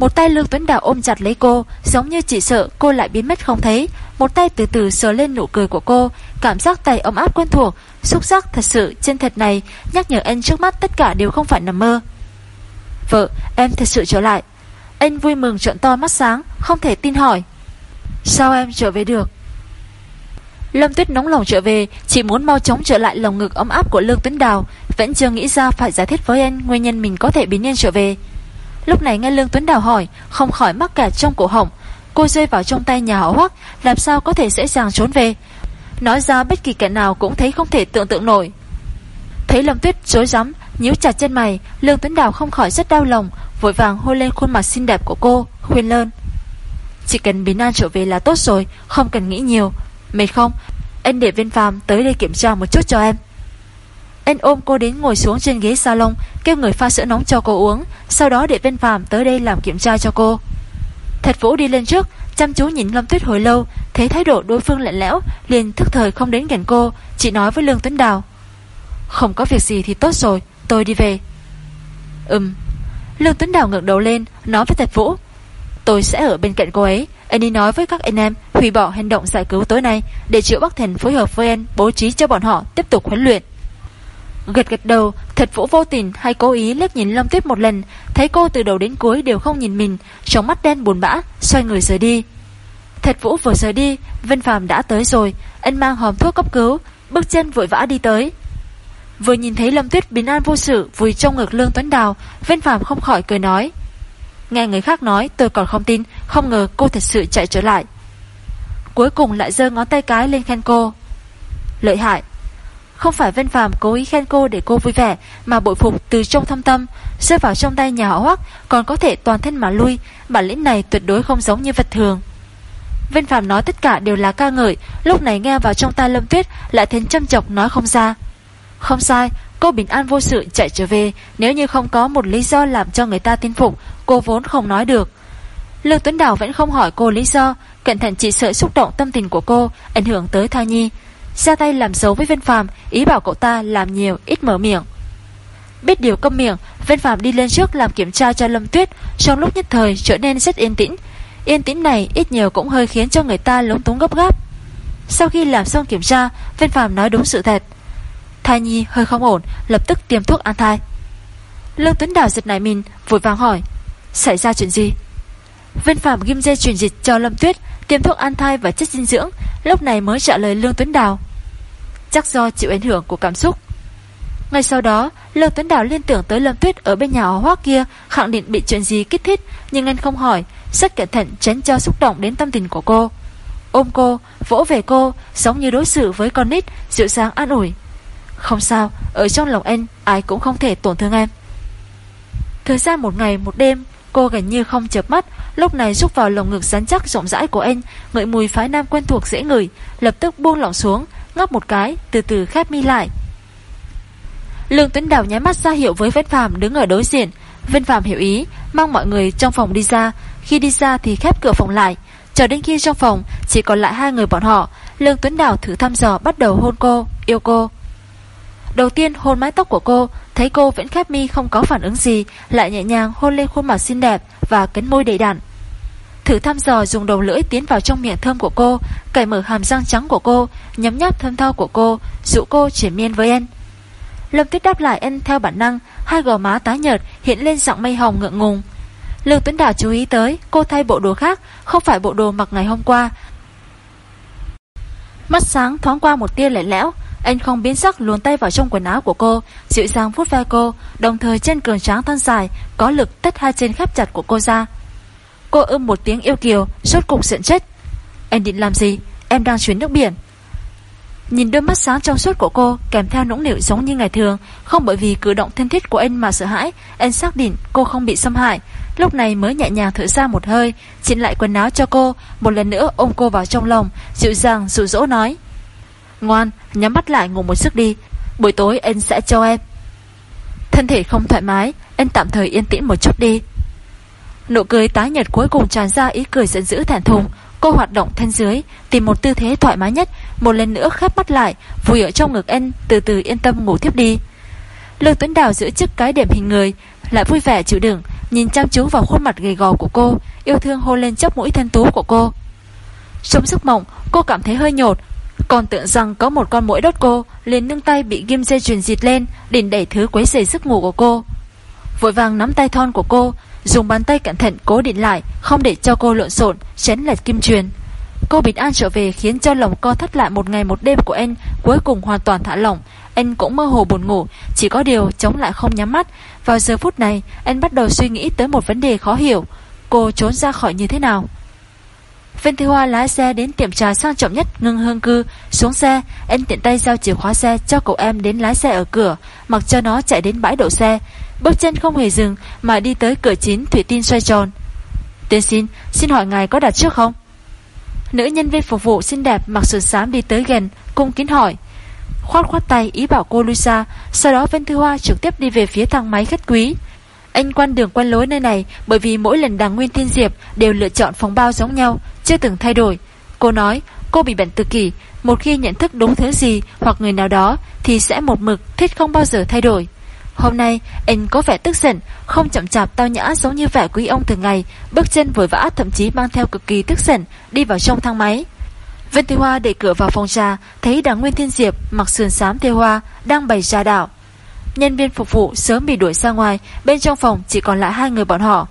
Một tay Lương Tuấn Đào ôm chặt lấy cô, Giống như chỉ sợ cô lại biến mất không thấy. Một tay từ từ sờ lên nụ cười của cô, Cảm giác tay ấm áp quen thuộc. Xúc giác thật sự chân thật này, Nhắc nhở anh trước mắt tất cả đều không phải nằm mơ. Vợ, em thật sự trở lại. Anh vui mừng trợn to mắt sáng, Không thể tin hỏi. Sao em trở về được? Lâm Tuyết nóng lòng trở về, Chỉ muốn mau chóng trở lại lồng ngực ấm áp của Lương Tuấn Đào. Vẫn chưa nghĩ ra phải giải thích với anh Nguyên nhân mình có thể biến nhân trở về. Lúc này nghe Lương Tuấn Đào hỏi, Không khỏi mắc cả trong cổ họng. Cô rơi vào trong tay nhà họ hoắc, Làm sao có thể dễ dàng trốn về? Nói ra bất kỳ kẻ nào cũng thấy không thể tưởng tượng nổi. Thấy Lâm Tuyết rối rắm, nhíu chặt chân mày, Lương Tuấn Đào không khỏi rất đau lòng, Vội vàng hôn lên khuôn mặt xinh đẹp của cô, Khuyên lơn Chỉ cần bình an trở về là tốt rồi, Không cần nghĩ nhiều. Mệt không? Anh để viên phàm tới đây kiểm tra một chút cho em. Anh ôm cô đến ngồi xuống trên ghế salon, Kêu người pha sữa nóng cho cô uống, Sau đó để Vân phàm tới đây làm kiểm tra cho cô. Thật Vũ đi lên trước, Chăm chú nhìn Lâm Tuyết hồi lâu, Thấy thái độ đối phương lạnh lẽo, Liền thức thời không đến gần cô, Chỉ nói với Lương Tuấn Đào. Không có việc gì thì tốt rồi, Tôi đi về. Ừm. Lương Tuấn Đào ngẩng đầu lên, Nói với Thạch Vũ. Tôi sẽ ở bên cạnh cô ấy, Anh đi nói với các anh em, Hủy bỏ hành động giải cứu tối nay, Để Triệu Bắc Thành phối hợp với anh Bố trí cho bọn họ tiếp tục huấn luyện. Gật gật đầu, Thật Vũ vô tình, hay cố ý liếc nhìn Lâm Tuyết một lần. Thấy cô từ đầu đến cuối đều không nhìn mình, Trong mắt đen buồn bã, Xoay người rời đi. Thật Vũ vừa rời đi, Vân Phạm đã tới rồi. Anh mang hòm thuốc cấp cứu, Bước chân vội vã đi tới. Vừa nhìn thấy Lâm Tuyết bình an vô sự, Vùi trong ngực Lương Tuấn Đào, Vân Phạm không khỏi cười nói. Nghe người khác nói, tôi còn không tin, Không ngờ cô thật sự chạy trở lại. Cuối cùng lại giơ ngón tay cái lên khen cô. Lợi hại không phải Vân Phạm cố ý khen cô để cô vui vẻ Mà bội phục từ trong thâm tâm Rơi vào trong tay nhà họ hoắc Còn có thể toàn thân mà lui Bản lĩnh này tuyệt đối không giống như vật thường Vân Phạm nói tất cả đều là ca ngợi Lúc này nghe vào trong tai Lâm Tuyết Lại thấy châm chọc nói không ra không sai, cô bình an vô sự chạy trở về, nếu như không có một lý do làm cho người ta tin phục, cô vốn không nói được. Lương Tuấn Đào vẫn không hỏi cô lý do, cẩn thận chỉ sợ xúc động tâm tình của cô, ảnh hưởng tới thai nhi. Ra tay làm dấu với Vân Phàm, ý bảo cậu ta làm nhiều, ít mở miệng. Biết điều câm miệng, Vân Phàm đi lên trước làm kiểm tra cho Lâm Tuyết, trong lúc nhất thời trở nên rất yên tĩnh. Yên tĩnh này ít nhiều cũng hơi khiến cho người ta lúng túng gấp gáp. Sau khi làm xong kiểm tra, Vân Phàm nói đúng sự thật. Thai nhi hơi không ổn Lập tức tiêm thuốc an thai Lương Tuấn Đào giật nảy mình vội vàng hỏi Xảy ra chuyện gì viên Phạm ghim dây truyền dịch cho Lâm Tuyết Tiêm thuốc an thai và chất dinh dưỡng Lúc này mới trả lời Lương Tuấn Đào Chắc do chịu ảnh hưởng của cảm xúc Ngay sau đó Lương Tuấn Đào liên tưởng tới Lâm Tuyết Ở bên nhà hóa hoác kia Khẳng định bị chuyện gì kích thích Nhưng anh không hỏi Rất cẩn thận tránh cho xúc động đến tâm tình của cô ôm cô, vỗ về cô, giống như đối xử với con nít, dịu dàng an ủi. Không sao, ở trong lòng anh, ai cũng không thể tổn thương em. Thời gian một ngày một đêm, cô gần như không chợp mắt, lúc này rút vào lồng ngực rắn chắc rộng rãi của anh, ngửi mùi phái nam quen thuộc dễ ngửi, lập tức buông lỏng xuống, ngáp một cái, từ từ khép mi lại. Lương Tuấn Đào nháy mắt ra hiệu với Vân phàm đứng ở đối diện. Vân phàm hiểu ý, mang mọi người trong phòng đi ra. Khi đi ra thì khép cửa phòng lại. Chờ đến khi trong phòng chỉ còn lại hai người bọn họ, Lương Tuấn Đào thử thăm dò bắt đầu hôn cô, yêu cô. Đầu tiên hôn mái tóc của cô, thấy cô vẫn khép mi không có phản ứng gì, lại nhẹ nhàng hôn lên khuôn mặt xinh đẹp và cánh môi đầy đặn. Thử thăm dò dùng đầu lưỡi tiến vào trong miệng thơm của cô, cởi mở hàm răng trắng của cô, nhấm nháp thơm tho của cô, dụ cô triển miên với anh. Lâm Tuyết đáp lại anh theo bản năng, hai gò má tái nhợt hiện lên giọng mây hồng ngượng ngùng. lưu Tuấn Đào chú ý tới, cô thay bộ đồ khác, không phải bộ đồ mặc ngày hôm qua. Mắt sáng thoáng qua một tia lẻ lẽo, anh không biến sắc luồn tay vào trong quần áo của cô, dịu dàng vuốt ve cô, đồng thời trên cường tráng thân dài, có lực tách hai chân khép chặt của cô ra. Cô ưm một tiếng yêu kiều, rốt cục giận chết. Anh định làm gì? Em đang chuyến nước biển. Nhìn đôi mắt sáng trong suốt của cô kèm theo nũng nịu giống như ngày thường, không bởi vì cử động thân thiết của anh mà sợ hãi, anh xác định cô không bị xâm hại. Lúc này mới nhẹ nhàng thở ra một hơi, chỉnh lại quần áo cho cô, một lần nữa ôm cô vào trong lòng, dịu dàng dụ dỗ nói. Ngoan, nhắm mắt lại ngủ một giấc đi, buổi tối anh sẽ cho em. Thân thể không thoải mái, anh tạm thời yên tĩnh một chút đi. Nụ cười tái nhật cuối cùng tràn ra ý cười giận dữ thản thùng, Cô hoạt động thân dưới, tìm một tư thế thoải mái nhất, một lần nữa khép mắt lại, vùi ở trong ngực anh, từ từ yên tâm ngủ tiếp đi. Lương Tuấn Đào giữ chức cái điểm hình người, lại vui vẻ chịu đựng, nhìn chăm chú vào khuôn mặt gầy gò của cô, yêu thương hôn lên chóc mũi thân tú của cô. Trong giấc mộng, cô cảm thấy hơi nhột, còn tưởng rằng có một con mũi đốt cô, liền nâng tay bị ghim dây chuyền dịt lên, định đẩy thứ quấy rầy giấc ngủ của cô. Vội vàng nắm tay thon của cô, dùng bàn tay cẩn thận cố định lại, không để cho cô lộn xộn, chén lệch kim truyền. Cô bình an trở về khiến cho lòng co thắt lại một ngày một đêm của anh cuối cùng hoàn toàn thả lỏng. Anh cũng mơ hồ buồn ngủ, chỉ có điều chống lại không nhắm mắt. Vào giờ phút này, anh bắt đầu suy nghĩ tới một vấn đề khó hiểu. Cô trốn ra khỏi như thế nào? Viên Thị Hoa lái xe đến tiệm trà sang trọng nhất ngưng hương cư, xuống xe, anh tiện tay giao chìa khóa xe cho cậu em đến lái xe ở cửa, mặc cho nó chạy đến bãi đậu xe. Bước chân không hề dừng mà đi tới cửa chín thủy tinh xoay tròn. Tiên xin, xin hỏi ngài có đặt trước không? Nữ nhân viên phục vụ xinh đẹp mặc sườn xám đi tới gần, cung kính hỏi. Khoát khoát tay ý bảo cô lui xa, sau đó Vân Thư Hoa trực tiếp đi về phía thang máy khách quý. Anh quan đường quan lối nơi này bởi vì mỗi lần đằng Nguyên Thiên Diệp đều lựa chọn phòng bao giống nhau, chưa từng thay đổi. Cô nói cô bị bệnh tự kỷ, một khi nhận thức đúng thứ gì hoặc người nào đó thì sẽ một mực thích không bao giờ thay đổi. Hôm nay, anh có vẻ tức giận, không chậm chạp tao nhã giống như vẻ quý ông thường ngày, bước chân vội vã thậm chí mang theo cực kỳ tức giận, đi vào trong thang máy. Vân Tiêu Hoa đẩy cửa vào phòng trà, thấy đảng Nguyên Thiên Diệp mặc sườn xám Tiêu Hoa đang bày trà đảo. Nhân viên phục vụ sớm bị đuổi ra ngoài, bên trong phòng chỉ còn lại hai người bọn họ.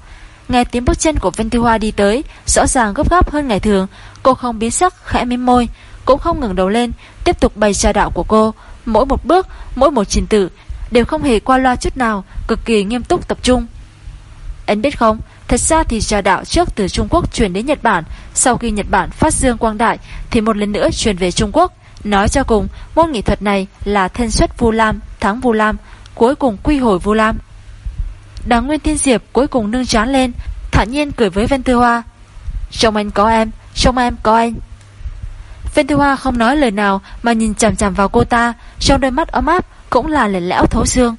Nghe tiếng bước chân của Vân Tiêu Hoa đi tới, rõ ràng gấp gáp hơn ngày thường, cô không biến sắc, khẽ mím môi, cũng không ngừng đầu lên, tiếp tục bày trà đạo của cô. Mỗi một bước, mỗi một trình tự đều không hề qua loa chút nào, cực kỳ nghiêm túc tập trung. Anh biết không, thật ra thì trà đạo trước từ Trung Quốc truyền đến Nhật Bản, sau khi Nhật Bản phát dương quang đại thì một lần nữa truyền về Trung Quốc. Nói cho cùng, môn nghệ thuật này là thân xuất Vu Lam, thắng Vu Lam, cuối cùng quy hồi Vu Lam. Đáng Nguyên Thiên Diệp cuối cùng nâng trán lên, thản nhiên cười với Vân Tư Hoa. Trong anh có em, trong em có anh. Vân Tư Hoa không nói lời nào mà nhìn chằm chằm vào cô ta, trong đôi mắt ấm áp cũng là lẻ lẽo thấu xương.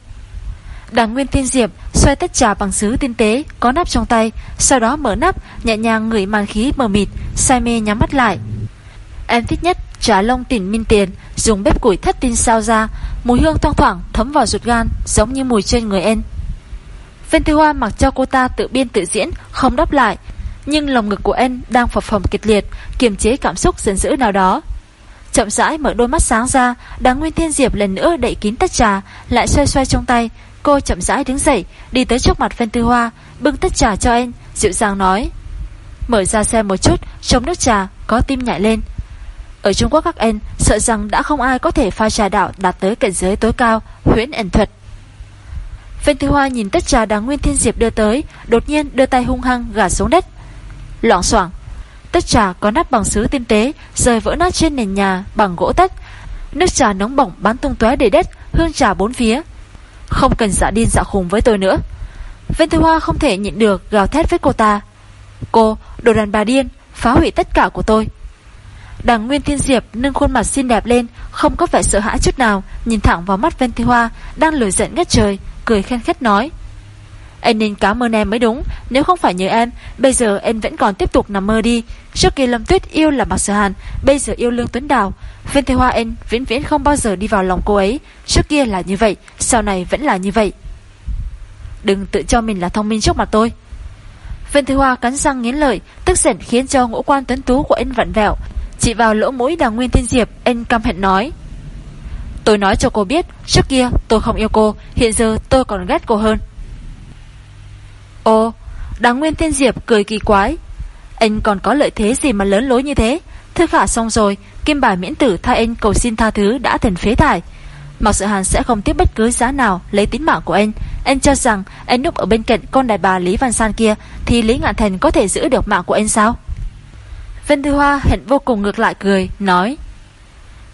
Đảng Nguyên Thiên Diệp xoay tách trà bằng sứ tinh tế có nắp trong tay, sau đó mở nắp, nhẹ nhàng ngửi màn khí mờ mịt, say mê nhắm mắt lại. Em thích nhất trà lông tỉnh minh tiền, dùng bếp củi thất tinh sao ra, mùi hương thoang thoảng thấm vào ruột gan, giống như mùi trên người em. Vân Tư Hoa mặc cho cô ta tự biên tự diễn, không đáp lại, nhưng lòng ngực của em đang phập phồng kịch liệt, kiềm chế cảm xúc giận dữ nào đó. Chậm rãi mở đôi mắt sáng ra, Đáng Nguyên Thiên Diệp lần nữa đậy kín tách trà, lại xoay xoay trong tay. Cô chậm rãi đứng dậy, đi tới trước mặt Vân Tư Hoa, bưng tách trà cho em, dịu dàng nói: "Mở ra xem một chút, trong nước trà có tim nhảy lên." Ở Trung Quốc các em, sợ rằng đã không ai có thể pha trà đạo đạt tới cảnh giới tối cao, huyễn ẩn thuật. Vân Thư Hoa nhìn tất trà Đáng Nguyên Thiên Diệp đưa tới, đột nhiên đưa tay hung hăng gả xuống đất. Loảng xoảng Tất trà có nắp bằng sứ tinh tế Rơi vỡ nát trên nền nhà bằng gỗ tách. Nước trà nóng bỏng bắn tung tóe đầy đất Hương trà bốn phía. Không cần giả điên dạ khùng với tôi nữa. Vân Thư Hoa không thể nhịn được gào thét với cô ta. Cô, đồ đàn bà điên Phá hủy tất cả của tôi. Đằng Nguyên Thiên Diệp nâng khuôn mặt xinh đẹp lên Không có vẻ sợ hãi chút nào Nhìn thẳng vào mắt Vân Thi Hoa Đang lười giận ngất trời. Cười khen khét nói. Anh nên cảm ơn em mới đúng, Nếu không phải nhờ em, Bây giờ em vẫn còn tiếp tục nằm mơ đi. Trước kia Lâm Tuyết yêu là Mạc Sở Hàn, Bây giờ yêu Lương Tuấn Đào. Viên Thế Hoa em vĩnh viễn không bao giờ đi vào lòng cô ấy. Trước kia là như vậy, Sau này vẫn là như vậy. Đừng tự cho mình là thông minh trước mặt tôi. Viên Thế Hoa cắn răng nghiến lợi, Tức giận khiến cho ngũ quan tuấn tú của anh vặn vẹo. Chỉ vào lỗ mũi đào nguyên thiên diệp, Anh căm hận nói. Tôi nói cho cô biết Trước kia tôi không yêu cô Hiện giờ tôi còn ghét cô hơn Ồ, đáng nguyên thiên diệp cười kỳ quái. Anh còn có lợi thế gì mà lớn lối như thế? Thư khả xong rồi, kim bài miễn tử thay anh cầu xin tha thứ đã thành phế thải. Mặc sự hàn sẽ không tiếp bất cứ giá nào lấy tính mạng của anh. Anh cho rằng anh núp ở bên cạnh con đại bà Lý Văn San kia thì Lý Ngạn Thành có thể giữ được mạng của anh sao? Vân Thư Hoa hẹn vô cùng ngược lại cười, nói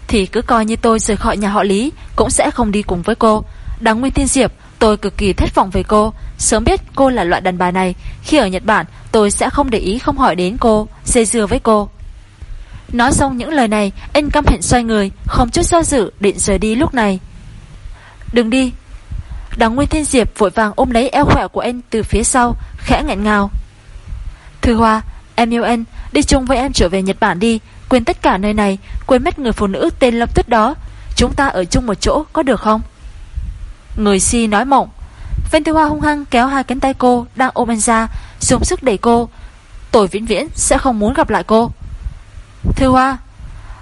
thì cứ coi như tôi rời khỏi nhà họ Lý cũng sẽ không đi cùng với cô. Đáng Nguyên Thiên Diệp, tôi cực kỳ thất vọng về cô. Sớm biết cô là loại đàn bà này Khi ở Nhật Bản tôi sẽ không để ý không hỏi đến cô Dây dưa với cô Nói xong những lời này Anh căm hẹn xoay người Không chút do dự định rời đi lúc này Đừng đi Đằng Nguyên Thiên Diệp vội vàng ôm lấy eo khỏe của anh từ phía sau Khẽ nghẹn ngào Thư Hoa Em yêu anh Đi chung với em trở về Nhật Bản đi Quên tất cả nơi này Quên mất người phụ nữ tên Lâm Tuyết đó. Chúng ta ở chung một chỗ có được không? Người si nói mộng. Vân Tiêu Hoa hung hăng kéo hai cánh tay cô đang ôm anh ra, dùng sức đẩy cô. Tôi vĩnh viễn sẽ không muốn gặp lại cô. Thư Hoa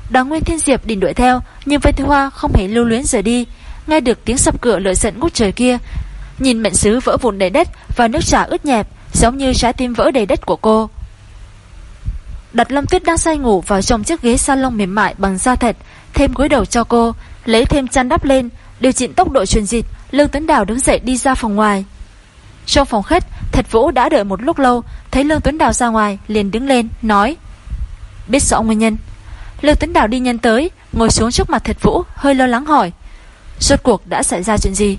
Đáng Nguyên Thiên Diệp định đuổi theo Nhưng Vân Thư Hoa không hề lưu luyến rời đi. Nghe được tiếng sập cửa lợi giận ngút trời kia Nhìn mệnh sứ vỡ vụn đầy đất Và nước trà ướt nhẹp Giống như trái tim vỡ đầy đất của cô. Đặt Lâm Tuyết đang say ngủ vào trong chiếc ghế salon mềm mại bằng da thật Thêm gối đầu cho cô, Lấy thêm chăn đắp lên, Điều chỉnh tốc độ truyền dịch. Lương Tuấn Đào đứng dậy đi ra phòng ngoài. Trong phòng khách Thật Vũ đã đợi một lúc lâu, Thấy Lương Tuấn Đào ra ngoài, liền đứng lên, nói, Biết rõ nguyên nhân. Lương Tuấn Đào đi nhân tới, Ngồi xuống trước mặt Thật Vũ, hơi lo lắng hỏi, Rốt cuộc đã xảy ra chuyện gì?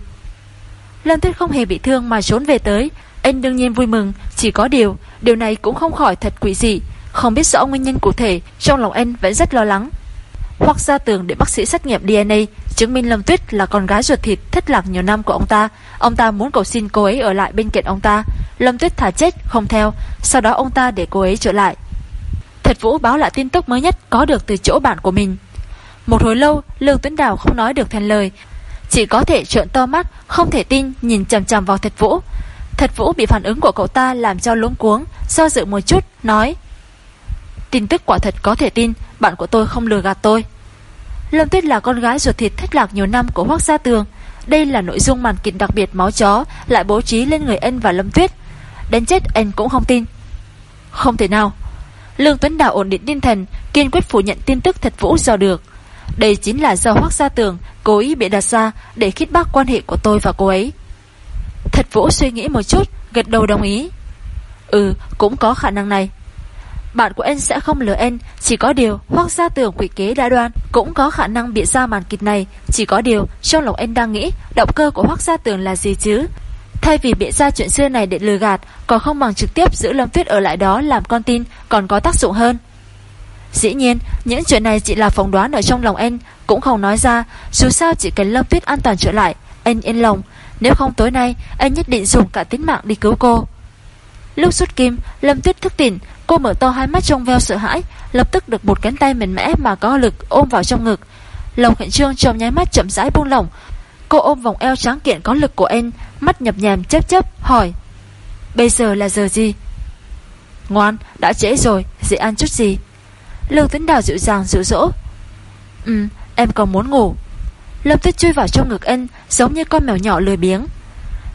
Lâm Tuyết không hề bị thương mà trốn về tới. Anh đương nhiên vui mừng, Chỉ có điều Điều này cũng không khỏi thật quỷ dị. Không biết rõ nguyên nhân cụ thể Trong lòng anh vẫn rất lo lắng hoặc ra tường để bác sĩ xét nghiệm DNA chứng minh Lâm Tuyết là con gái ruột thịt thất lạc nhiều năm của ông ta. Ông ta muốn cầu xin cô ấy ở lại bên cạnh ông ta. Lâm Tuyết thả chết, không theo. Sau đó ông ta để cô ấy trở lại. Thật Vũ báo lại tin tức mới nhất có được từ chỗ bạn của mình. Một hồi lâu, Lương Tuấn Đào không nói được thành lời. Chỉ có thể trợn to mắt, không thể tin, nhìn chằm chằm vào Thật Vũ. Thật Vũ bị phản ứng của cậu ta làm cho lúng cuống, do dự một chút, nói Tin tức quả thật có thể tin, Bạn của tôi không lừa gạt tôi. Lâm Tuyết là con gái ruột thịt thất lạc nhiều năm của Hoác Gia Tường. Đây là nội dung màn kịch đặc biệt máu chó, Lại bố trí lên người anh và Lâm Tuyết. Đến chết anh cũng không tin. Không thể nào. Lương Tuấn Đào ổn định tinh thần, Kiên quyết phủ nhận tin tức thật vũ do được. Đây chính là do Hoác Gia Tường Cố ý bị đặt ra để khít bác quan hệ của tôi và cô ấy. Thật vũ suy nghĩ một chút, Gật đầu đồng ý. Ừ cũng có khả năng này bạn của anh sẽ không lừa anh Chỉ có điều, hoặc gia tưởng quỷ kế đã đoan, Cũng có khả năng bị ra màn kịch này. Chỉ có điều, Trong lòng anh đang nghĩ, Động cơ của Hoác gia tưởng là gì chứ? Thay vì bị ra chuyện xưa này để lừa gạt, Còn không bằng trực tiếp giữ Lâm Tuyết ở lại đó Làm con tin, còn có tác dụng hơn. Dĩ nhiên, Những chuyện này chỉ là phỏng đoán ở trong lòng anh Cũng không nói ra. Dù sao chỉ cần Lâm Tuyết an toàn trở lại Anh yên lòng. Nếu không tối nay Anh nhất định dùng cả tính mạng đi cứu cô. Lúc xuất kim, Lâm Tuyết thức tỉnh Cô mở to hai mắt trong veo sợ hãi, Lập tức được một cánh tay mềm mẽ mà có lực ôm vào trong ngực. Lòng khẩn trương trong nháy mắt chậm rãi buông lỏng. Cô ôm vòng eo tráng kiện có lực của anh, Mắt nhập nhèm chớp chớp, hỏi, Bây giờ là giờ gì? Ngoan, đã trễ rồi Dễ ăn chút gì. Lương Tuấn Đào dịu dàng dịu dỗ Ừ em còn muốn ngủ. Lâm Tuyết chui vào trong ngực anh, Giống như con mèo nhỏ lười biếng.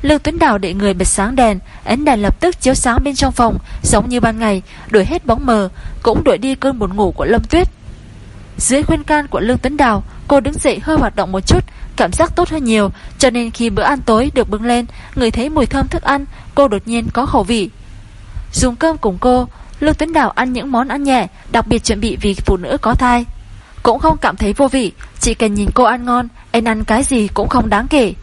Lương Tuấn Đào để người bật sáng đèn Ánh đèn lập tức chiếu sáng bên trong phòng Giống như ban ngày Đuổi hết bóng mờ Cũng đuổi đi cơn buồn ngủ của Lâm Tuyết Dưới khuyên can của Lương Tuấn Đào Cô đứng dậy hơi hoạt động một chút Cảm giác tốt hơn nhiều Cho nên khi bữa ăn tối được bưng lên Người thấy mùi thơm thức ăn Cô đột nhiên có khẩu vị Dùng cơm cùng cô Lương Tuấn Đào ăn những món ăn nhẹ, đặc biệt chuẩn bị vì phụ nữ có thai. Cũng không cảm thấy vô vị, chỉ cần nhìn cô ăn ngon, anh ăn cái gì cũng không đáng kể.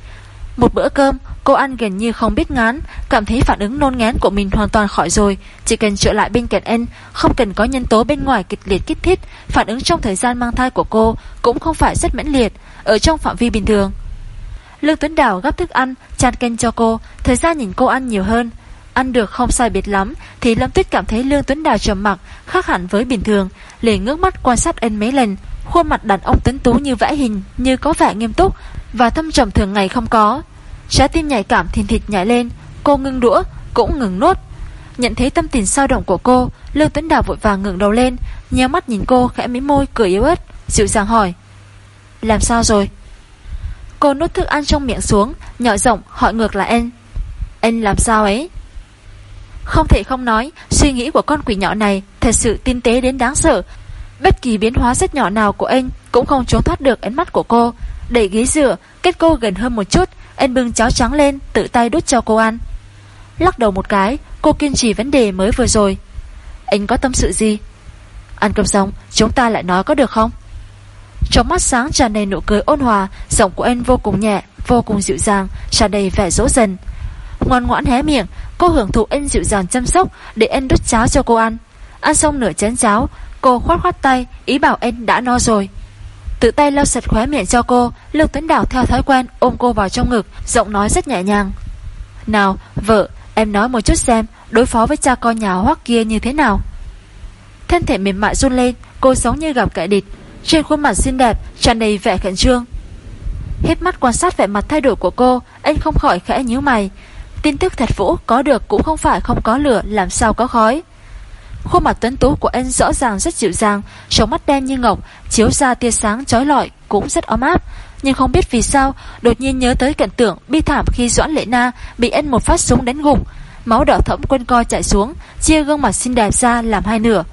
Một bữa cơm, cô ăn gần như không biết ngán, cảm thấy phản ứng nôn ngán của mình hoàn toàn khỏi rồi, chỉ cần trở lại bên cạnh anh, không cần có nhân tố bên ngoài kịch liệt kích thích, phản ứng trong thời gian mang thai của cô cũng không phải rất mãnh liệt, ở trong phạm vi bình thường. Lương Tuấn Đào gắp thức ăn, chan canh cho cô, thời gian nhìn cô ăn nhiều hơn. Ăn được không sai biệt lắm, thì Lâm Tuyết cảm thấy Lương Tuấn Đào trầm mặc, khác hẳn với bình thường, liền ngước mắt quan sát anh mấy lần, khuôn mặt đàn ông tuấn tú như vẽ hình, như có vẻ nghiêm túc và thâm trầm thường ngày không có. Trái tim nhạy cảm thình thịt nhảy lên, cô ngưng đũa, cũng ngừng nuốt. Nhận thấy tâm tình sao động của cô, Lương Tuấn Đào vội vàng ngẩng đầu lên, nhéo mắt nhìn cô khẽ mím môi cười yếu ớt, dịu dàng hỏi: "Làm sao rồi?" Cô nuốt thức ăn trong miệng xuống, nhỏ giọng hỏi ngược lại anh. "Anh làm sao ấy?" Không thể không nói, suy nghĩ của con quỷ nhỏ này thật sự tinh tế đến đáng sợ. Bất kỳ biến hóa rất nhỏ nào của anh cũng không trốn thoát được ánh mắt của cô. Đẩy ghế dựa, kết cô gần hơn một chút, anh bưng cháo trắng lên, tự tay đút cho cô ăn. Lắc đầu một cái, cô kiên trì vấn đề mới vừa rồi. Anh có tâm sự gì? Ăn cơm xong, chúng ta lại nói có được không? Trong mắt sáng tràn đầy nụ cười ôn hòa, giọng của anh vô cùng nhẹ, vô cùng dịu dàng, tràn đầy vẻ dỗ dần. Ngoan ngoãn hé miệng, cô hưởng thụ anh dịu dàng chăm sóc để anh đút cháo cho cô ăn. Ăn xong nửa chén cháo, cô khoát khoát tay, ý bảo anh đã no rồi. Tự tay lau sạch khóe miệng cho cô, Lục Tuấn Đảo theo thói quen ôm cô vào trong ngực, giọng nói rất nhẹ nhàng. Nào, vợ, em nói một chút xem, đối phó với cha con nhà hoắc kia như thế nào. Thân thể mềm mại run lên, cô giống như gặp kẻ địch, trên khuôn mặt xinh đẹp, tràn đầy vẻ khẩn trương. Hết mắt quan sát vẻ mặt thay đổi của cô, anh không khỏi khẽ nhíu mày. Tin tức thật vũ có được cũng không phải không có lửa, làm sao có khói. Khuôn mặt tuấn tú của anh rõ ràng rất dịu dàng, trong mắt đen như ngọc, chiếu ra tia sáng chói lọi, cũng rất ấm áp. Nhưng không biết vì sao, đột nhiên nhớ tới cảnh tượng bi thảm khi Doãn Lệ Na bị anh một phát súng đánh gục, máu đỏ thẫm quân co chạy xuống, chia gương mặt xinh đẹp ra làm hai nửa.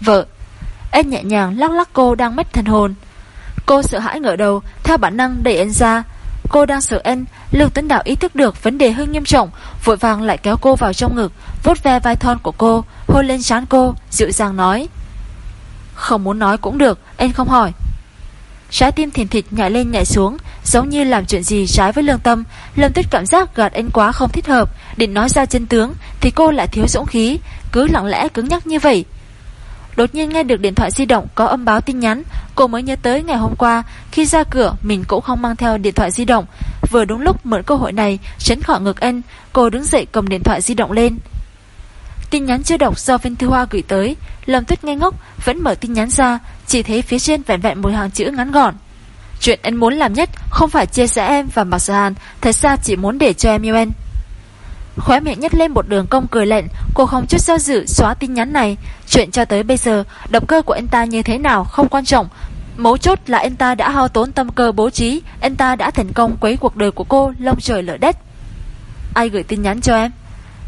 Vợ, anh nhẹ nhàng lắc lắc cô đang mất thần hồn. Cô sợ hãi ngỡ đầu, theo bản năng đẩy anh ra. Cô đang sợ anh, Lưu Tấn Đạo ý thức được vấn đề hơi nghiêm trọng, vội vàng lại kéo cô vào trong ngực, vuốt ve vai thon của cô, hôn lên trán cô, dịu dàng nói. Không muốn nói cũng được, anh không hỏi. Trái tim thiền thịt nhảy lên nhảy xuống, giống như làm chuyện gì trái với lương tâm. Lâm Tuyết cảm giác gạt anh quá không thích hợp, định nói ra chân tướng, thì cô lại thiếu dũng khí, cứ lặng lẽ cứng nhắc như vậy. Đột nhiên nghe được điện thoại di động có âm báo tin nhắn, cô mới nhớ tới ngày hôm qua, khi ra cửa mình cũng không mang theo điện thoại di động. Vừa đúng lúc mượn cơ hội này, tránh khỏi ngực anh, cô đứng dậy cầm điện thoại di động lên. Tin nhắn chưa đọc do Vinh Thư Hoa gửi tới, Lâm Tuyết ngây ngốc, vẫn mở tin nhắn ra, chỉ thấy phía trên vẹn vẹn một hàng chữ ngắn gọn. Chuyện anh muốn làm nhất không phải chia sẻ em và Mạc Sở Hàn, thật ra chỉ muốn để cho em yêu anh. Khóe miệng nhất lên một đường cong cười lệnh Cô không chút do dự xóa tin nhắn này. Chuyện cho tới bây giờ, Động cơ của anh ta như thế nào không quan trọng. Mấu chốt là anh ta đã hao tốn tâm cơ bố trí. Anh ta đã thành công quấy cuộc đời của cô Lông trời lở đất. Ai gửi tin nhắn cho em?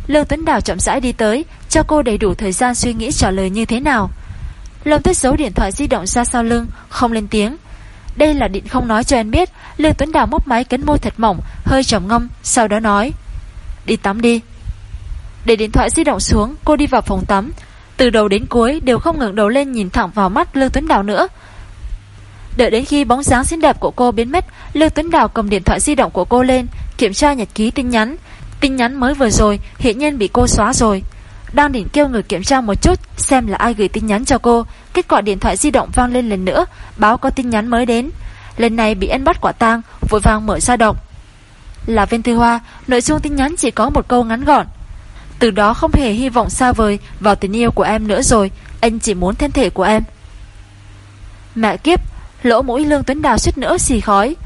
Lương Tuấn Đào chậm rãi đi tới, Cho cô đầy đủ thời gian suy nghĩ trả lời như thế nào. Lâm Tuyết giấu điện thoại di động ra sau lưng, Không lên tiếng. Đây là định không nói cho em biết. Lương Tuấn Đào móc máy cấn môi thật mỏng, Hơi trầm ngâm, Sau đó nói. Đi tắm đi. Để điện thoại di động xuống, Cô đi vào phòng tắm. Từ đầu đến cuối đều không ngẩng đầu lên nhìn thẳng vào mắt Lương Tuấn Đào nữa. Đợi đến khi bóng dáng xinh đẹp của cô biến mất, Lương Tuấn Đào cầm điện thoại di động của cô lên, Kiểm tra nhật ký tin nhắn. Tin nhắn mới vừa rồi hiện nhiên bị cô xóa rồi. Đang định kêu người kiểm tra một chút, Xem là ai gửi tin nhắn cho cô. Kết quả điện thoại di động vang lên lần nữa, Báo có tin nhắn mới đến. Lần này bị anh bắt quả tang, Vội vàng mở ra đọc là Viên Tư Hoa, nội dung tin nhắn chỉ có một câu ngắn gọn. Từ đó không hề hy vọng xa vời vào tình yêu của em nữa rồi, anh chỉ muốn thân thể của em. Mẹ kiếp, lỗ mũi Lương Tuấn Đào suýt nữa xì khói.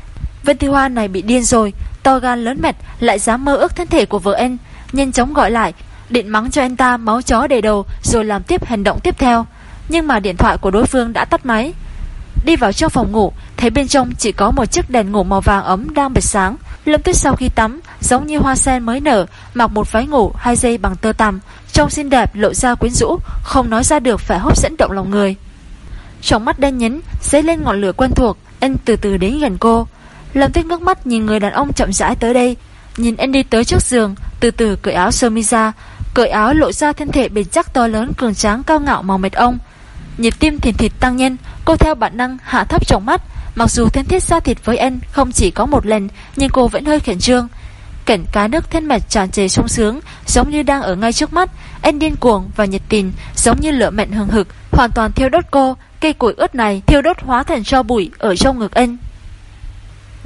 Vân Tư Hoa này bị điên rồi, to gan lớn mệt lại dám mơ ước thân thể của vợ anh, nhanh chóng gọi lại, định mắng cho anh ta máu chó đầy đầu rồi làm tiếp hành động tiếp theo. Nhưng mà điện thoại của đối phương đã tắt máy. Đi vào trong phòng ngủ, thấy bên trong chỉ có một chiếc đèn ngủ màu vàng ấm đang bật sáng. Lâm Tuyết sau khi tắm, giống như hoa sen mới nở, mặc một váy ngủ hai dây bằng tơ tằm, trông xinh đẹp lộ ra quyến rũ, không nói ra được phải hấp dẫn động lòng người. Trong mắt đen nhấn, dấy lên ngọn lửa quen thuộc, anh từ từ đến gần cô. Lâm Tuyết ngước mắt nhìn người đàn ông chậm rãi tới đây, nhìn anh đi tới trước giường, từ từ cởi áo sơ mi ra, Cởi áo lộ ra thân thể bền chắc to lớn cường tráng cao ngạo màu mệt ông Nhịp tim thịt thịt tăng nhanh, Cô theo bản năng hạ thấp trong mắt Mặc dù thân thiết ra thịt với anh không chỉ có một lần, Nhưng cô vẫn hơi khẩn trương. Cảnh cá nước thân mật tràn trề sung sướng, Giống như đang ở ngay trước mắt. Anh điên cuồng và nhiệt tình, Giống như lửa mệnh hừng hực, Hoàn toàn thiêu đốt cô. Cây củi ướt này thiêu đốt hóa thành cho bụi Ở trong ngực anh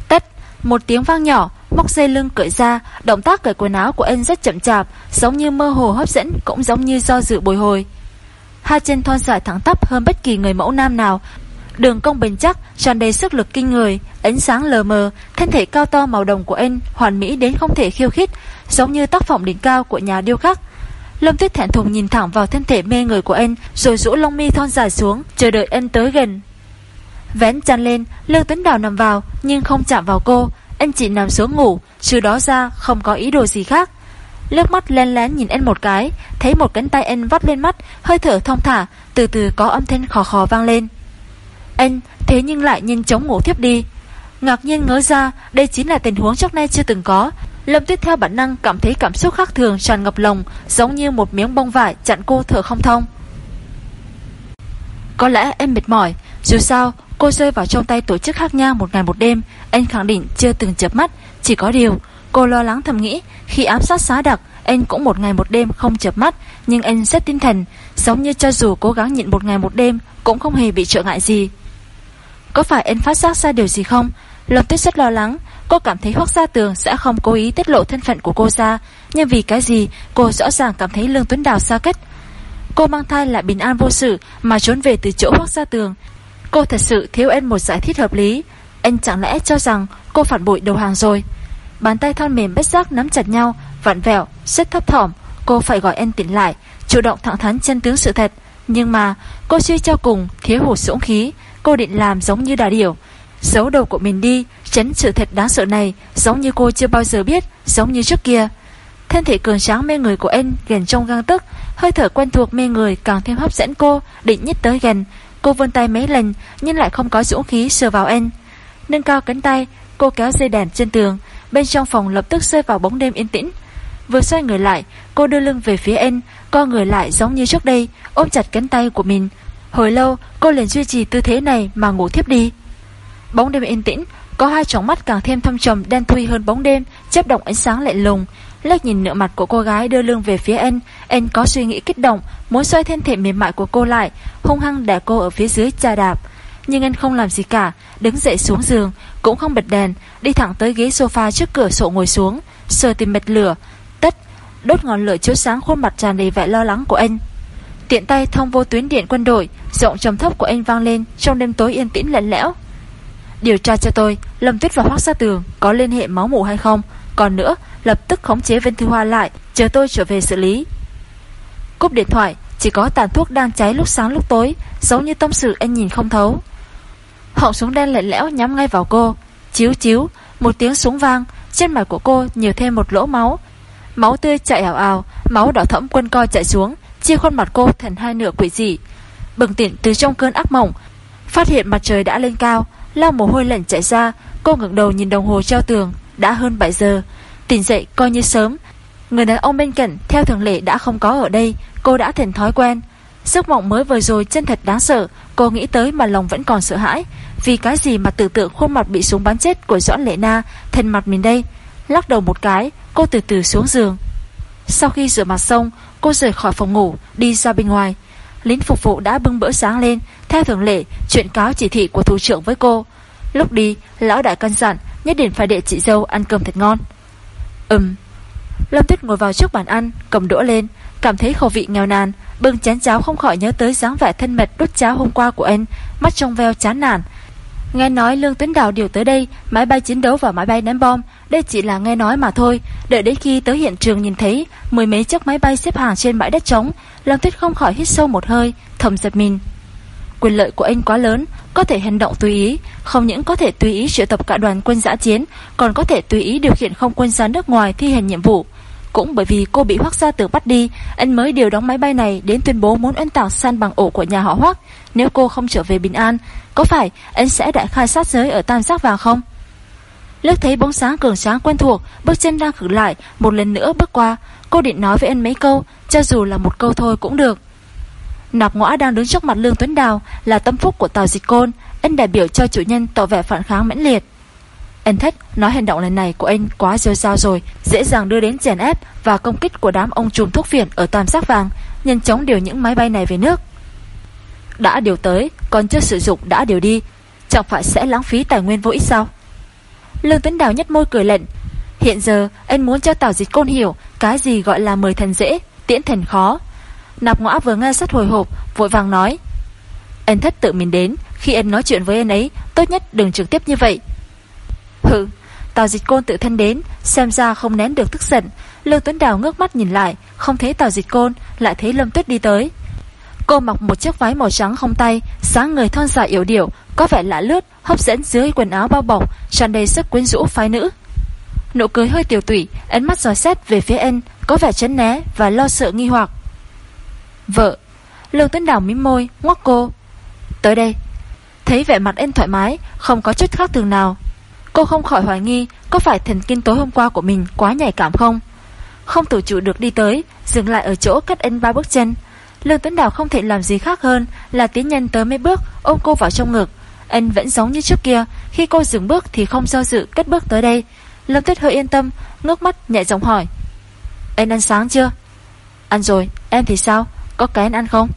Tất, Một tiếng vang nhỏ, Móc dây lưng cởi ra, Động tác cởi quần áo của anh rất chậm chạp, Giống như mơ hồ hấp dẫn, Cũng giống như do dự bồi hồi. Hai chân thon dài thẳng tắp hơn bất kỳ người mẫu nam nào Đường cong bền chắc, tràn đầy sức lực kinh người, ánh sáng lờ mờ, thân thể cao to màu đồng của anh hoàn mỹ đến không thể khiêu khích, giống như tác phẩm đỉnh cao của nhà điêu khắc. Lâm Tuyết thẹn thùng nhìn thẳng vào thân thể mê người của anh, rồi rũ lông mi thon dài xuống, chờ đợi anh tới gần. Vén chăn lên, Lương Tuấn Đào nằm vào, nhưng không chạm vào cô, anh chỉ nằm xuống ngủ, trừ đó ra không có ý đồ gì khác. Lướt mắt len lén nhìn anh một cái, thấy một cánh tay anh vắt lên mắt, hơi thở thong thả, từ từ có âm thanh khò khò vang lên. Anh thế nhưng lại nhanh chóng ngủ thiếp đi. Ngạc nhiên ngớ ra, Đây chính là tình huống trước nay chưa từng có. Lâm Tuyết theo bản năng cảm thấy cảm xúc khác thường tràn ngập lòng, Giống như một miếng bông vải chặn cô thở không thông. Có lẽ em mệt mỏi, Dù sao, cô rơi vào trong tay tổ chức khác nha một ngày một đêm. Anh khẳng định chưa từng chớp mắt, Chỉ có điều, cô lo lắng thầm nghĩ, Khi ám sát xá đặc Anh cũng một ngày một đêm không chớp mắt, Nhưng anh rất tinh thần, Giống như cho dù cố gắng nhịn một ngày một đêm, Cũng không hề bị trợ ngại gì có phải em phát giác ra điều gì không? Lâm Tuyết rất lo lắng, cô cảm thấy Hoắc Gia Tường sẽ không cố ý tiết lộ thân phận của cô ra, nhưng vì cái gì, cô rõ ràng cảm thấy Lương Tuấn Đào xa cách. Cô mang thai lại bình an vô sự mà trốn về từ chỗ Hoắc Gia Tường. Cô thật sự thiếu em một giải thích hợp lý. Anh chẳng lẽ cho rằng cô phản bội đầu hàng rồi? Bàn tay thon mềm bất giác nắm chặt nhau, vặn vẹo, rất thấp thỏm. Cô phải gọi anh tỉnh lại, chủ động thẳng thắn chân tướng sự thật. Nhưng mà cô suy cho cùng thiếu hụt dũng khí, Cô định làm giống như đà điểu. Giấu đầu của mình đi, Tránh sự thật đáng sợ này, Giống như cô chưa bao giờ biết, Giống như trước kia. Thân thể cường tráng mê người của anh gần trong găng tức Hơi thở quen thuộc mê người càng thêm hấp dẫn cô, Định nhích tới gần. Cô vươn tay mấy lần, Nhưng lại không có dũng khí sờ vào anh Nâng cao cánh tay, Cô kéo dây đèn trên tường, Bên trong phòng lập tức rơi vào bóng đêm yên tĩnh. Vừa xoay người lại, Cô đưa lưng về phía anh Co người lại giống như trước đây, Ôm chặt cánh tay của mình. Hồi lâu, cô liền duy trì tư thế này mà ngủ thiếp đi. Bóng đêm yên tĩnh, Có hai tròng mắt càng thêm thâm trầm, đen thui hơn bóng đêm chấp động ánh sáng lạnh lùng. Lách nhìn nửa mặt của cô gái đưa lưng về phía anh Anh có suy nghĩ kích động, Muốn xoay thân thể mềm mại của cô lại, Hung hăng đẻ cô ở phía dưới trà đạp. Nhưng anh không làm gì cả, Đứng dậy xuống giường, Cũng không bật đèn, Đi thẳng tới ghế sofa trước cửa sổ ngồi xuống, Sờ tìm mệt lửa. Tất, Đốt ngọn lửa chiếu sáng khuôn mặt tràn đầy vẻ lo lắng của anh Tiện tay thông vô tuyến điện quân đội Giọng trầm thấp của anh vang lên Trong đêm tối yên tĩnh lạnh lẽo. Điều tra cho tôi, Lâm Tuyết và hoắc Gia Tường có liên hệ máu mủ hay không? Còn nữa, lập tức khống chế Vân Thư Hoa lại, Chờ tôi trở về xử lý. Cúp điện thoại, Chỉ có tàn thuốc đang cháy lúc sáng lúc tối, Giống như tâm sự anh nhìn không thấu. Họng súng đen lạnh lẽo nhắm ngay vào cô. Chiếu chiếu Một tiếng súng vang, Trên mặt của cô nhiều thêm một lỗ máu. Máu tươi chạy ảo ảo Máu đỏ thẫm quân co chạy xuống chia khuôn mặt cô thành hai nửa quỷ dị. Bừng tỉnh từ trong cơn ác mộng, phát hiện mặt trời đã lên cao, lau mồ hôi lạnh chảy ra, cô ngẩng đầu nhìn đồng hồ treo tường, đã hơn 7 giờ. Tỉnh dậy coi như sớm. Người đàn ông bên cạnh theo thường lệ đã không có ở đây, cô đã thành thói quen. Giấc mộng mới vừa rồi chân thật đáng sợ, cô nghĩ tới mà lòng vẫn còn sợ hãi. Vì cái gì mà tưởng tượng khuôn mặt bị súng bắn chết của Doãn Lệ Na thành mặt mình đây? Lắc đầu một cái, cô từ từ xuống giường. Sau khi rửa mặt xong, Cô rời khỏi phòng ngủ, Đi ra bên ngoài. Lính phục vụ đã bưng bữa sáng lên. Theo thường lệ, chuyện cáo chỉ thị của thủ trưởng với cô. Lúc đi, Lão đại căn dặn Nhất định phải để chị dâu ăn cơm thật ngon. Ừm. Lâm Tuyết ngồi vào trước bàn ăn, Cầm đũa lên, Cảm thấy khẩu vị nghèo nàn, Bưng chén cháo không khỏi nhớ tới dáng vẻ thân mật đút cháo hôm qua của anh, Mắt trong veo chán nản. Nghe nói Lương Tuấn Đào điều tới đây, Máy bay chiến đấu và máy bay ném bom đây chỉ là nghe nói mà thôi Đợi đến khi tới hiện trường nhìn thấy Mười mấy chiếc máy bay xếp hàng trên bãi đất trống Lâm Tuyết không khỏi hít sâu một hơi Thầm giật mình Quyền lợi của anh quá lớn Có thể hành động tùy ý Không những có thể tùy ý triệu tập cả đoàn quân giã chiến Còn có thể tùy ý điều khiển không quân ra nước ngoài thi hành nhiệm vụ cũng bởi vì cô bị Hoắc gia tử bắt đi, anh mới điều đóng máy bay này đến tuyên bố muốn ân tạc san bằng ổ của nhà họ Hoắc. Nếu cô không trở về bình an, có phải anh sẽ đại khai sát giới ở tam giác vàng không? Lướt thấy bóng sáng cường sáng quen thuộc, bước chân đang khử lại, một lần nữa bước qua. cô định nói với anh mấy câu, cho dù là một câu thôi cũng được. Nạp ngõa đang đứng trước mặt Lương Tuấn Đào là tâm phúc của Tàu Dịch Côn, anh đại biểu cho chủ nhân tỏ vẻ phản kháng mãnh liệt. Anh thách nói hành động lần này của anh quá rêu rao rồi, dễ dàng đưa đến chèn ép và công kích của đám ông trùm thuốc phiện ở tam giác vàng, nhanh chóng điều những máy bay này về nước. Đã điều tới, còn chưa sử dụng đã điều đi, chẳng phải sẽ lãng phí tài nguyên vô ích sao? Lương Tuấn Đào nhất môi cười lệnh. Hiện giờ, anh muốn cho Tào Dịch Côn hiểu cái gì gọi là mời thần dễ, tiễn thần khó. Nạp ngõ vừa nghe rất hồi hộp, vội vàng nói. Anh thất tự mình đến, khi anh nói chuyện với anh ấy, tốt nhất đừng trực tiếp như vậy. Hừ, Tào Dịch Côn tự thân đến, xem ra không nén được tức giận. Lương Tuấn Đào ngước mắt nhìn lại, không thấy Tào Dịch Côn, lại thấy Lâm Tuyết đi tới. Cô mặc một chiếc váy màu trắng không tay, sáng người thon dài yếu điệu, có vẻ lạ lướt, hấp dẫn dưới quần áo bao bọc, tràn đầy sức quyến rũ phái nữ. Nụ cười hơi tiểu tủy, ánh mắt dò xét về phía em, có vẻ chấn né và lo sợ nghi hoặc. Vợ, Lương Tuấn Đào mím môi, ngoắc cô. Tới đây. Thấy vẻ mặt em thoải mái, không có chút khác thường nào. Cô không khỏi hoài nghi có phải thần kinh tối hôm qua của mình quá nhạy cảm không? Không tự chủ được đi tới, dừng lại ở chỗ cách em ba bước chân. Lương Tuấn Đào không thể làm gì khác hơn là tiến nhân tới mấy bước ôm cô vào trong ngực. Anh vẫn giống như trước kia, khi cô dừng bước thì không do dự cất bước tới đây. Lâm Tuyết hơi yên tâm, ngước mắt nhẹ giọng hỏi. Anh ăn sáng chưa? Ăn rồi, em thì sao? Có cái ăn không?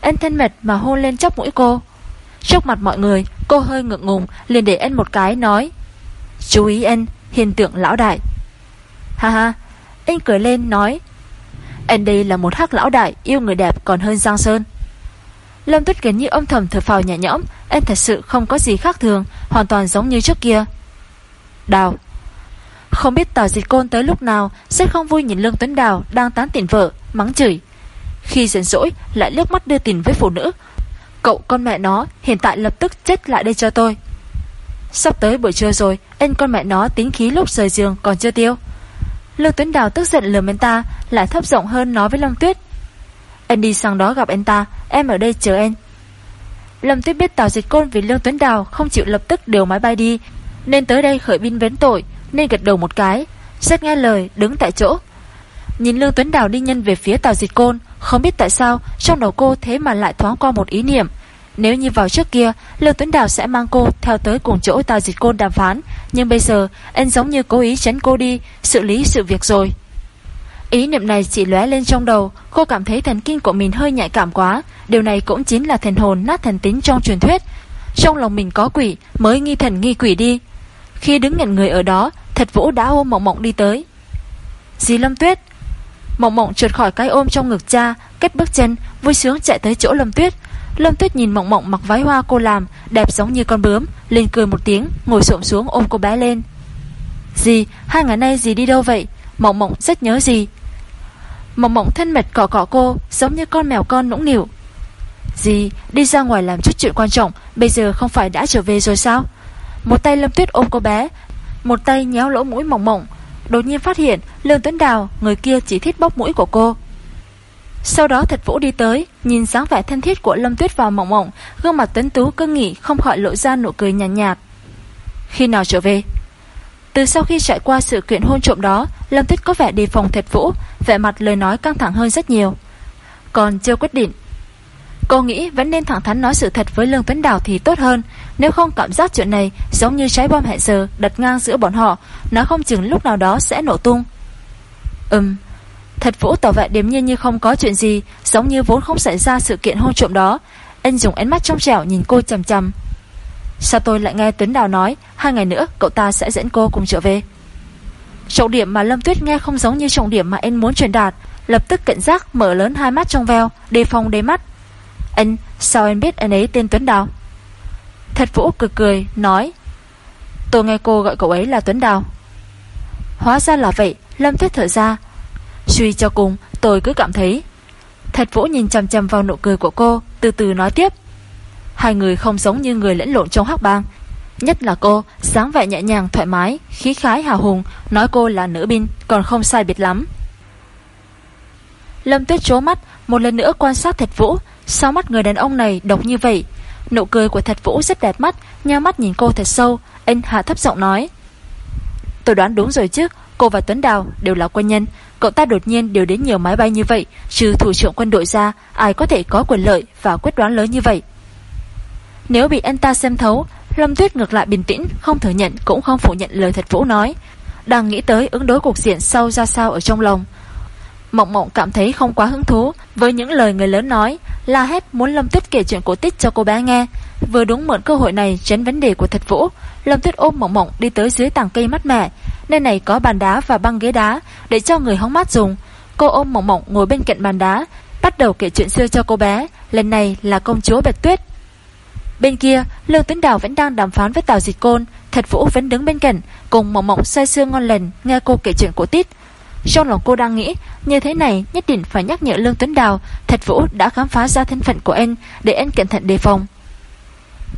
Anh thân mệt mà hôn lên chóc mũi cô. Trước mặt mọi người, cô hơi ngượng ngùng, liền để anh một cái nói. Chú ý anh, hiện tượng lão đại. Ha ha, anh cười lên nói. Andy là một hắc lão đại, yêu người đẹp còn hơn Giang Sơn. Lâm Tuyết Kiến như âm thầm thở phào nhẹ nhõm, anh thật sự không có gì khác thường, hoàn toàn giống như trước kia. Đào Không biết Tào Dịch Côn tới lúc nào sẽ không vui nhìn Lương Tuấn Đào đang tán tỉnh vợ, mắng chửi. Khi giận dỗi lại liếc mắt đưa tình với phụ nữ. Cậu con mẹ nó hiện tại lập tức chết lại đây cho tôi. Sắp tới buổi trưa rồi, anh con mẹ nó tính khí lúc rời giường còn chưa tiêu. Lương Tuấn Đào tức giận lườm anh ta, lại thấp giọng hơn nói với Long Tuyết. Anh đi sang đó gặp anh ta, em ở đây chờ em." Lâm Tuyết biết Tào Dịch Côn vì Lương Tuấn Đào không chịu lập tức điều máy bay đi, nên tới đây khởi binh vén tội, nên gật đầu một cái, rất nghe lời, đứng tại chỗ. Nhìn Lương Tuấn Đào đi nhân về phía Tào Dịch Côn, không biết tại sao trong đầu cô thế mà lại thoáng qua một ý niệm. Nếu như vào trước kia, Lưu Tuấn Đào sẽ mang cô theo tới cùng chỗ Tào Dịch Côn đàm phán, nhưng bây giờ anh giống như cố ý tránh cô đi, xử lý sự việc rồi. Ý niệm này chỉ lóe lên trong đầu, cô cảm thấy thần kinh của mình hơi nhạy cảm quá, điều này cũng chính là thần hồn nát thần tính trong truyền thuyết. Trong lòng mình có quỷ, mới nghi thần nghi quỷ đi. Khi đứng nhận người ở đó, thật vũ đã ôm mộng mộng đi tới. Dì Lâm Tuyết Mộng mộng trượt khỏi cái ôm trong ngực cha, kết bước chân, vui sướng chạy tới chỗ Lâm Tuyết. Lâm Tuyết nhìn mộng mộng mặc váy hoa cô làm, đẹp giống như con bướm, lên cười một tiếng, ngồi xổm xuống ôm cô bé lên. Dì, hai ngày nay dì đi đâu vậy? Mộng mộng rất nhớ dì. Mộng mộng thân mật cọ cọ cô Giống như con mèo con nũng nịu. Dì đi ra ngoài làm chút chuyện quan trọng Bây giờ không phải đã trở về rồi sao Một tay Lâm Tuyết ôm cô bé Một tay nhéo lỗ mũi mộng mộng Đột nhiên phát hiện Lương Tuấn Đào Người kia chỉ thích bóc mũi của cô sau đó thật vũ đi tới Nhìn dáng vẻ thân thiết của Lâm Tuyết vào mộng mộng Gương mặt tuấn tú cương nghỉ Không khỏi lộ ra nụ cười nhàn nhạt, nhạt Khi nào trở về từ sau khi trải qua sự kiện hôn trộm đó, Lâm Tuyết có vẻ đề phòng thật vũ, vẻ mặt lời nói căng thẳng hơn rất nhiều. Còn chưa quyết định. Cô nghĩ vẫn nên thẳng thắn nói sự thật với Lương Tuấn Đào thì tốt hơn, nếu không cảm giác chuyện này giống như trái bom hẹn giờ đặt ngang giữa bọn họ, nó không chừng lúc nào đó sẽ nổ tung. Ừm, thật vũ tỏ vẻ điềm nhiên như không có chuyện gì, giống như vốn không xảy ra sự kiện hôn trộm đó. Anh dùng ánh mắt trong trẻo nhìn cô chầm chầm. Sao tôi lại nghe Tuấn Đào nói Hai ngày nữa cậu ta sẽ dẫn cô cùng trở về? Trọng điểm mà Lâm Tuyết nghe không giống như trọng điểm mà anh muốn truyền đạt. Lập tức cảnh giác mở lớn hai mắt trong veo Đề phòng đế mắt. Anh, sao anh biết anh ấy tên Tuấn Đào? Thật Vũ cười cười Nói Tôi nghe cô gọi cậu ấy là Tuấn Đào. Hóa ra là vậy Lâm Tuyết thở ra Suy cho cùng, tôi cứ cảm thấy. Thật Vũ nhìn chầm chầm vào nụ cười của cô, Từ từ nói tiếp. Hai người không giống như người lẫn lộn trong hắc bang. Nhất là cô, dáng vẻ nhẹ nhàng, thoải mái, Khí khái hào hùng, Nói cô là nữ binh, Còn không sai biệt lắm. Lâm tuyết chố mắt, Một lần nữa quan sát thật vũ. Sao mắt người đàn ông này độc như vậy? Nụ cười của thật vũ rất đẹp mắt Nhao mắt nhìn cô thật sâu Anh hạ thấp giọng nói. Tôi đoán đúng rồi chứ, Cô và Tuấn Đào đều là quân nhân Cậu ta đột nhiên điều đến nhiều máy bay như vậy, Trừ thủ trưởng quân đội ra, Ai có thể có quyền lợi và quyết đoán lớn như vậy? Nếu bị anh ta xem thấu, Lâm Tuyết ngược lại bình tĩnh, Không thừa nhận, cũng không phủ nhận lời thật Vũ nói. Đang nghĩ tới ứng đối cuộc diện sau ra sao ở trong lòng, Mộng mộng cảm thấy không quá hứng thú Với những lời người lớn nói, La hét muốn Lâm Tuyết kể chuyện cổ tích cho cô bé nghe. Vừa đúng mượn cơ hội này tránh vấn đề của thật Vũ Lâm Tuyết ôm mộng mộng đi tới dưới tảng cây mát mẻ. Nơi này có bàn đá và băng ghế đá Để cho người hóng mát dùng. Cô ôm mộng mộng ngồi bên cạnh bàn đá, Bắt đầu kể chuyện xưa cho cô bé. Lần này là công chúa Bạch Tuyết. Bên kia Lương Tuấn Đào vẫn đang đàm phán với Tào Dịch Côn. Thật Vũ vẫn đứng bên cạnh, Cùng mộng mộng say sưa ngon lành, Nghe cô kể chuyện cổ tít. Trong lòng cô đang nghĩ, Như thế này nhất định phải nhắc nhở Lương Tuấn Đào, Thật Vũ đã khám phá ra thân phận của anh, Để anh cẩn thận đề phòng.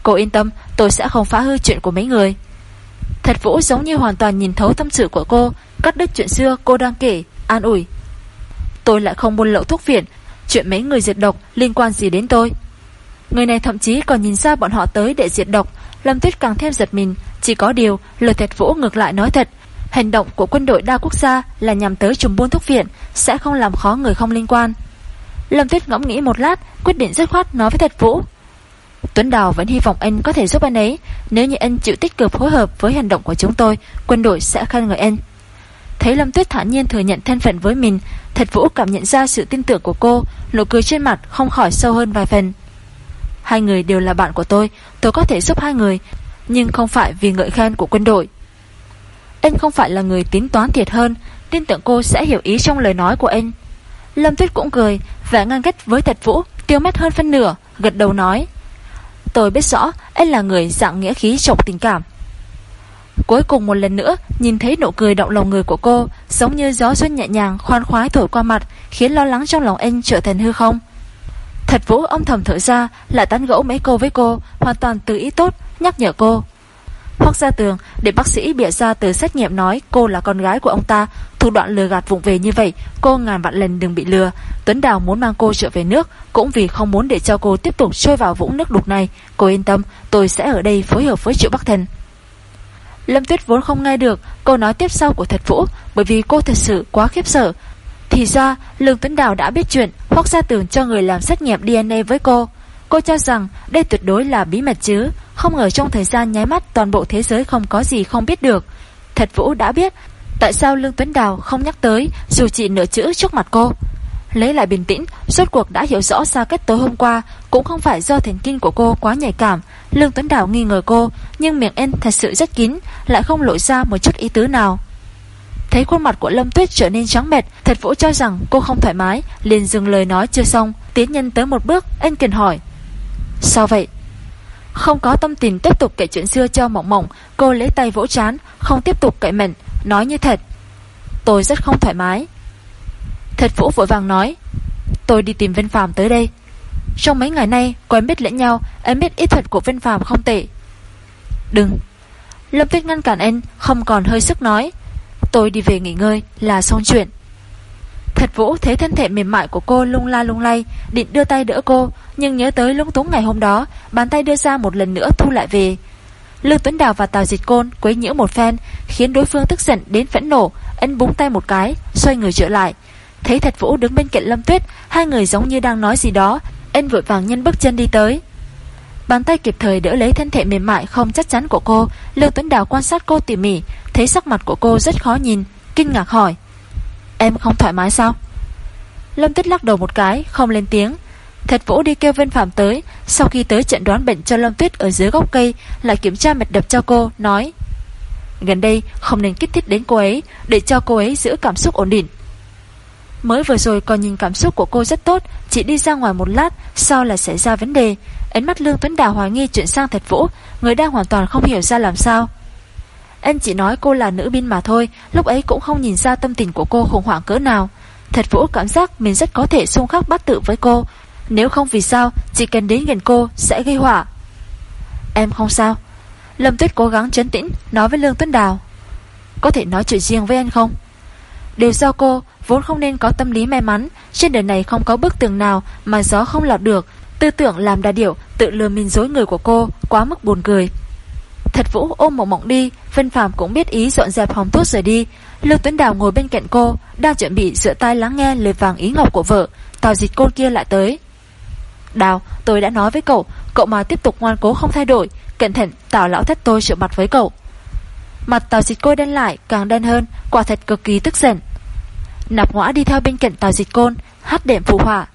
Cô yên tâm, tôi sẽ không phá hư chuyện của mấy người. Thật Vũ giống như hoàn toàn nhìn thấu tâm sự của cô, Cắt đứt chuyện xưa cô đang kể, An ủi. Tôi lại không buôn lậu thuốc viện Chuyện mấy người diệt độc liên quan gì đến tôi. Người này thậm chí còn nhìn ra bọn họ tới để diệt độc, Lâm Tuyết càng thêm giật mình, Chỉ có điều lời thật Vũ ngược lại nói thật, Hành động của quân đội đa quốc gia Là nhằm tới trùm buôn thuốc viện Sẽ không làm khó người không liên quan. Lâm Tuyết ngẫm nghĩ một lát, Quyết định dứt khoát nói với thật Vũ. Tuấn Đào vẫn hy vọng anh có thể giúp anh ấy. Nếu như anh chịu tích cực phối hợp với hành động của chúng tôi, Quân đội sẽ khen ngợi anh. Thấy Lâm Tuyết thản nhiên thừa nhận thân phận với mình Thật Vũ cảm nhận ra sự tin tưởng của cô, Nụ cười trên mặt không khỏi sâu hơn vài phần. Hai người đều là bạn của tôi Tôi có thể giúp hai người, Nhưng không phải vì ngợi khen của quân đội. Anh không phải là người tính toán thiệt hơn, Tin tưởng cô sẽ hiểu ý trong lời nói của anh. Lâm Tuyết cũng cười, Vẻ ngang cách với Thật Vũ Tiêu mất hơn phân nửa, Gật đầu nói. Tôi biết rõ anh là người dạng nghĩa khí trọng tình cảm. Cuối cùng một lần nữa, Nhìn thấy nụ cười động lòng người của cô, Giống như gió xuân nhẹ nhàng khoan khoái thổi qua mặt, Khiến lo lắng trong lòng anh trở thành hư không. Thật vũ, ông thầm thở ra, Lại tán gẫu mấy câu với cô, Hoàn toàn từ ý tốt, nhắc nhở cô. Hoặc ra tường, để bác sĩ bịa ra từ xét nghiệm nói Cô là con gái của ông ta Thủ đoạn lừa gạt vụng về như vậy, Cô ngàn vạn lần đừng bị lừa. Tuấn Đào muốn mang cô trở về nước, Cũng vì không muốn để cho cô tiếp tục trôi vào vũng nước đục này. Cô yên tâm, tôi sẽ ở đây phối hợp với triệu Bắc Thần. Lâm Tuyết vốn không nghe được câu nói tiếp sau của thật vũ, Bởi vì cô thật sự quá khiếp sợ. Thì ra, Lương Tuấn Đào đã biết chuyện Hoặc ra tưởng cho người làm xét nghiệm DNA với cô. Cô cho rằng đây tuyệt đối là bí mật chứ. Không ngờ trong thời gian nháy mắt Toàn bộ thế giới không có gì không biết được. Thật Vũ đã biết Tại sao Lương Tuấn Đào không nhắc tới, Dù chỉ nửa chữ trước mặt cô? Lấy lại bình tĩnh Suốt cuộc đã hiểu rõ ra kết tối hôm qua Cũng không phải do thần kinh của cô quá nhạy cảm. Lương Tuấn Đào nghi ngờ cô, Nhưng miệng em thật sự rất kín, Lại không lộ ra một chút ý tứ nào. Thấy khuôn mặt của Lâm Tuyết trở nên trắng mệt Thật vũ cho rằng cô không thoải mái, liền dừng lời nói chưa xong, Tiến nhân tới một bước Anh cần hỏi. Sao vậy? Không có tâm tình tiếp tục kể chuyện xưa cho mộng mộng, Cô lấy tay vỗ chán, Không tiếp tục cậy mệnh Nói như thật. Tôi rất không thoải mái. Thật Vũ vội vàng nói, Tôi đi tìm Vân Phàm tới đây. Trong mấy ngày nay quen biết lẫn nhau, Em biết ý thuật của Vân Phàm không tệ. Đừng. Lâm Tuyết ngăn cản anh Không còn hơi sức nói, Tôi đi về nghỉ ngơi là xong chuyện. Thật Vũ thấy thân thể mềm mại của cô lung la lung lay, Định đưa tay đỡ cô, Nhưng nhớ tới lung túng ngày hôm đó, Bàn tay đưa ra một lần nữa thu lại về Lương Tuấn Đào và Tào Dịch Côn quấy nhiễu một phen, Khiến đối phương tức giận đến phẫn nộ, ấn búng tay một cái, Xoay người trở lại. Thấy Thật Vũ đứng bên cạnh Lâm Tuyết, Hai người giống như đang nói gì đó Ân vội vàng nhân bước chân đi tới. Bàn tay kịp thời đỡ lấy thân thể mềm mại Không chắc chắn của cô Lương Tuấn Đào quan sát cô tỉ mỉ, Thấy sắc mặt của cô rất khó nhìn, Kinh ngạc hỏi. Em không thoải mái sao? Lâm Tuyết lắc đầu một cái, Không lên tiếng. Thật Vũ đi kêu Vân Phạm tới. Sau khi tới trận đoán bệnh cho Lâm Tuyết ở dưới gốc cây, Lại kiểm tra mạch đập cho cô, Nói, Gần đây không nên kích thích đến cô ấy, Để cho cô ấy giữ cảm xúc ổn định. Mới vừa rồi còn nhìn cảm xúc của cô rất tốt, Chỉ đi ra ngoài một lát, sau là xảy ra vấn đề. Ánh mắt Lương Tuấn Đào hoài nghi chuyện sang thật vũ Người đang hoàn toàn không hiểu ra làm sao. Anh chỉ nói cô là nữ binh mà thôi, Lúc ấy cũng không nhìn ra tâm tình của cô khủng hoảng cỡ nào. Thật vũ cảm giác mình rất có thể xung khắc bắt tự với cô nếu không vì sao Chỉ cần đến gần cô sẽ gây họa. Em không sao. Lâm Tuyết cố gắng chấn tĩnh Nói với Lương Tuấn Đào. Có thể nói chuyện riêng với anh không? Đều do cô vốn không nên có tâm lý may mắn. Trên đời này không có bức tường nào Mà gió không lọt được. Tư tưởng làm đa điệu Tự lừa mình dối người của cô Quá mức buồn cười. Thật Vũ ôm một mộng đi, Vân Phạm cũng biết ý dọn dẹp hòm thuốc rời đi. Lưu Tuấn Đào ngồi bên cạnh cô, đang chuẩn bị dựa tay lắng nghe lời vàng ý ngọc của vợ. Tào dịch côn kia lại tới. Đào, tôi đã nói với cậu, cậu mà tiếp tục ngoan cố không thay đổi, cẩn thận Tào lão thất tôi chịu mặt với cậu. Mặt Tào dịch côn đen lại, càng đen hơn, quả thật cực kỳ tức giận. Nạp ngõa đi theo bên cạnh Tào dịch côn, hát đệm phù họa.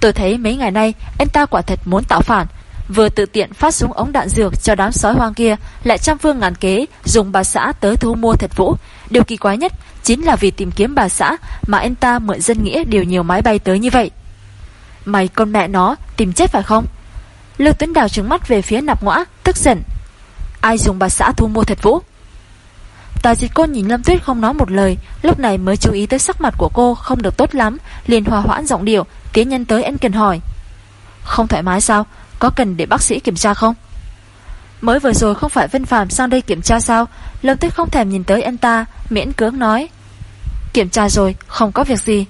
Tôi thấy mấy ngày nay anh ta quả thật muốn tạo phản, vừa tự tiện phát súng ống đạn dược cho đám sói hoang kia, lại trăm phương ngàn kế dùng bà xã tới thu mua thật vũ. Điều kỳ quái nhất chính là vì tìm kiếm bà xã mà anh ta mượn dân nghĩa điều nhiều máy bay tới như vậy. Mày con mẹ nó tìm chết phải không? Lưu Tuấn Đào trừng mắt về phía nạp ngõa, tức giận. Ai dùng bà xã thu mua thật vũ? Tà dịch cô nhìn Lâm Tuyết không nói một lời, lúc này mới chú ý tới sắc mặt của cô không được tốt lắm, liền hòa hoãn giọng điệu, tiến nhân tới anh cần hỏi. Không thoải mái sao? Có cần để bác sĩ kiểm tra không? Mới vừa rồi không phải Vân Phạm sang đây kiểm tra sao? Lâm Tuyết không thèm nhìn tới anh ta, miễn cưỡng nói. Kiểm tra rồi, không có việc gì.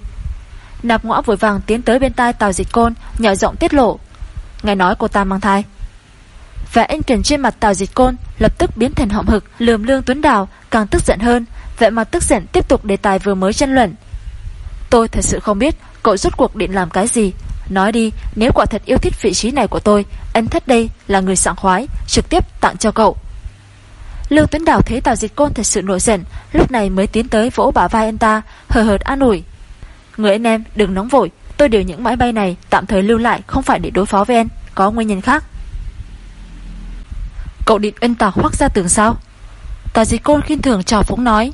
Nạp ngõ vội vàng tiến tới bên tai Tào Dịch Côn, nhỏ giọng tiết lộ. Nghe nói cô ta mang thai. vẻ anh cần trên mặt Tào Dịch Côn lập tức biến thành họng hực, lườm lương Tuấn Đào, càng tức giận hơn. Vậy mà tức giận tiếp tục đề tài vừa mới tranh luận. Tôi thật sự không biết cậu rút cuộc định làm cái gì, Nói đi, nếu quả thật yêu thích vị trí này của tôi, anh thất đây là người sảng khoái, trực tiếp tặng cho cậu. Lưu Tuấn Đào thấy Tào Dịch Côn thật sự nổi giận, lúc này mới tiến tới vỗ bả vai anh ta, hờ hợt an ủi. Người anh em, đừng nóng vội, tôi điều những máy bay này tạm thời lưu lại không phải để đối phó với anh, có nguyên nhân khác. Cậu định ân tạc hoác ra tường sao? Tà dì Côn khinh thường trò phúng nói.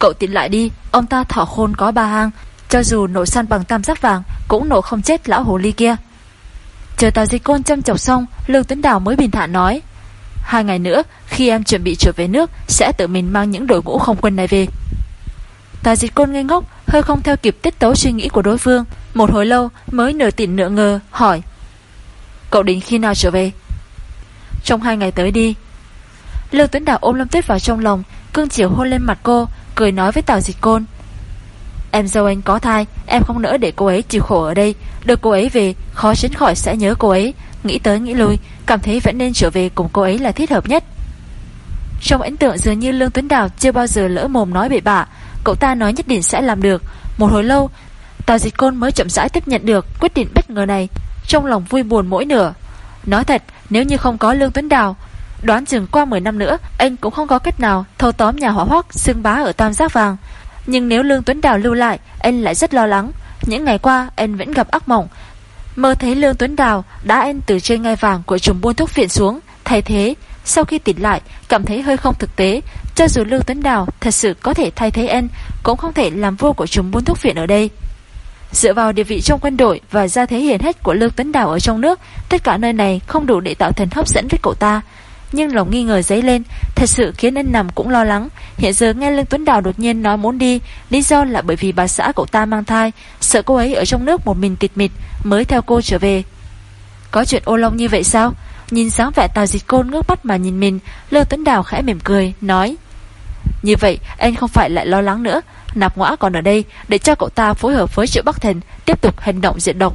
Cậu tiện lại đi, ông ta thỏ khôn có ba hang, cho dù nổ săn bằng tam giác vàng Cũng nổ không chết lão hồ ly kia Chờ tà dì côn châm chọc xong Lương Tuấn Đào mới bình thản nói Hai ngày nữa khi em chuẩn bị trở về nước Sẽ tự mình mang những đội ngũ không quân này về Tà dịch côn ngây ngốc Hơi không theo kịp tiết tấu suy nghĩ của đối phương. Một hồi lâu mới nửa tỉnh nửa ngờ, Hỏi. Cậu định khi nào trở về? Trong hai ngày tới đi. Lương Tuấn Đào ôm Lâm Tuyết vào trong lòng, Cương chiều hôn lên mặt cô, Cười nói với Tào Dịch Côn. Em dâu anh có thai, Em không nỡ để cô ấy chịu khổ ở đây. Đưa cô ấy về, Khó tránh khỏi sẽ nhớ cô ấy. Nghĩ tới nghĩ lui, Cảm thấy vẫn nên trở về cùng cô ấy là thích hợp nhất. Trong ấn tượng dường như Lương Tuấn Đào Chưa bao giờ lỡ mồm nói bậy bạ Cậu ta nói nhất định sẽ làm được. Một hồi lâu, Tào dịch côn mới chậm rãi tiếp nhận được Quyết định bất ngờ này. Trong lòng vui buồn mỗi nửa. Nói thật, nếu như không có Lương Tuấn Đào, Đoán chừng qua 10 năm nữa, Anh cũng không có cách nào thâu tóm nhà hỏa hoác, Xương bá ở Tam Giác Vàng. Nhưng nếu Lương Tuấn Đào lưu lại, Anh lại rất lo lắng. Những ngày qua, anh vẫn gặp ác mộng. Mơ thấy Lương Tuấn Đào đã anh từ trên ngai vàng của chùm buôn thuốc viện xuống. Thay thế sau khi tỉnh lại Cảm thấy hơi không thực tế Cho dù Lương Tuấn Đào thật sự có thể thay thế anh Cũng không thể làm vua của chúng buôn thuốc viện ở đây Dựa vào địa vị trong quân đội Và gia thế hiển hết của Lương Tuấn Đào ở trong nước Tất cả nơi này không đủ để tạo thành hấp dẫn với cậu ta nhưng lòng nghi ngờ dấy lên, thật sự khiến anh nằm cũng lo lắng. Hiện giờ nghe Lương Tuấn Đào đột nhiên nói muốn đi, lý do là bởi vì bà xã cậu ta mang thai, sợ cô ấy ở trong nước một mình tịt mịt, mới theo cô trở về. Có chuyện ô long như vậy sao? Nhìn dáng vẻ tào dịch côn ngước mắt mà nhìn mình, Lương Tuấn Đào khẽ mỉm cười, nói Như vậy, anh không phải lại lo lắng nữa, nạp ngõa còn ở đây để cho cậu ta phối hợp với triệu Bắc Thần tiếp tục hành động diện động.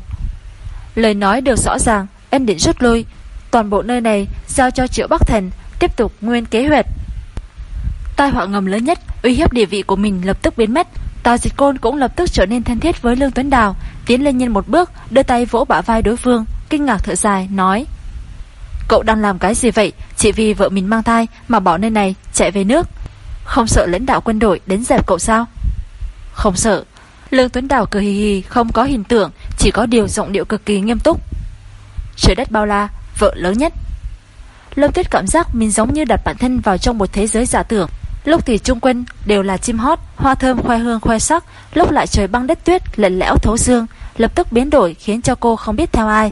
Lời nói đều rõ ràng, anh định rút lui, Toàn bộ nơi này giao cho Triệu Bắc Thần tiếp tục nguyên kế hoạch. Tai họa ngầm lớn nhất, uy hiếp địa vị của mình lập tức biến mất. Tào Dịch Côn cũng lập tức trở nên thân thiết với Lương Tuấn Đào, tiến lên nhân một bước, đưa tay vỗ bả vai đối phương, kinh ngạc thở dài, nói: "Cậu đang làm cái gì vậy? Chỉ vì vợ mình mang thai mà bỏ nơi này chạy về nước, không sợ lãnh đạo quân đội đến dẹp cậu sao?" "Không sợ." Lương Tuấn Đào cười hì hì, không có hình tượng, chỉ có điều giọng điệu cực kỳ nghiêm túc. Trời đất bao la, vợ lớn nhất. Lâm Tuyết cảm giác mình giống như đặt bản thân vào trong một thế giới giả tưởng. Lúc thì trung quân đều là chim hót, hoa thơm khoe hương khoe sắc, lúc lại trời băng đất tuyết, lạnh lẽo thấu xương, lập tức biến đổi khiến cho cô không biết theo ai.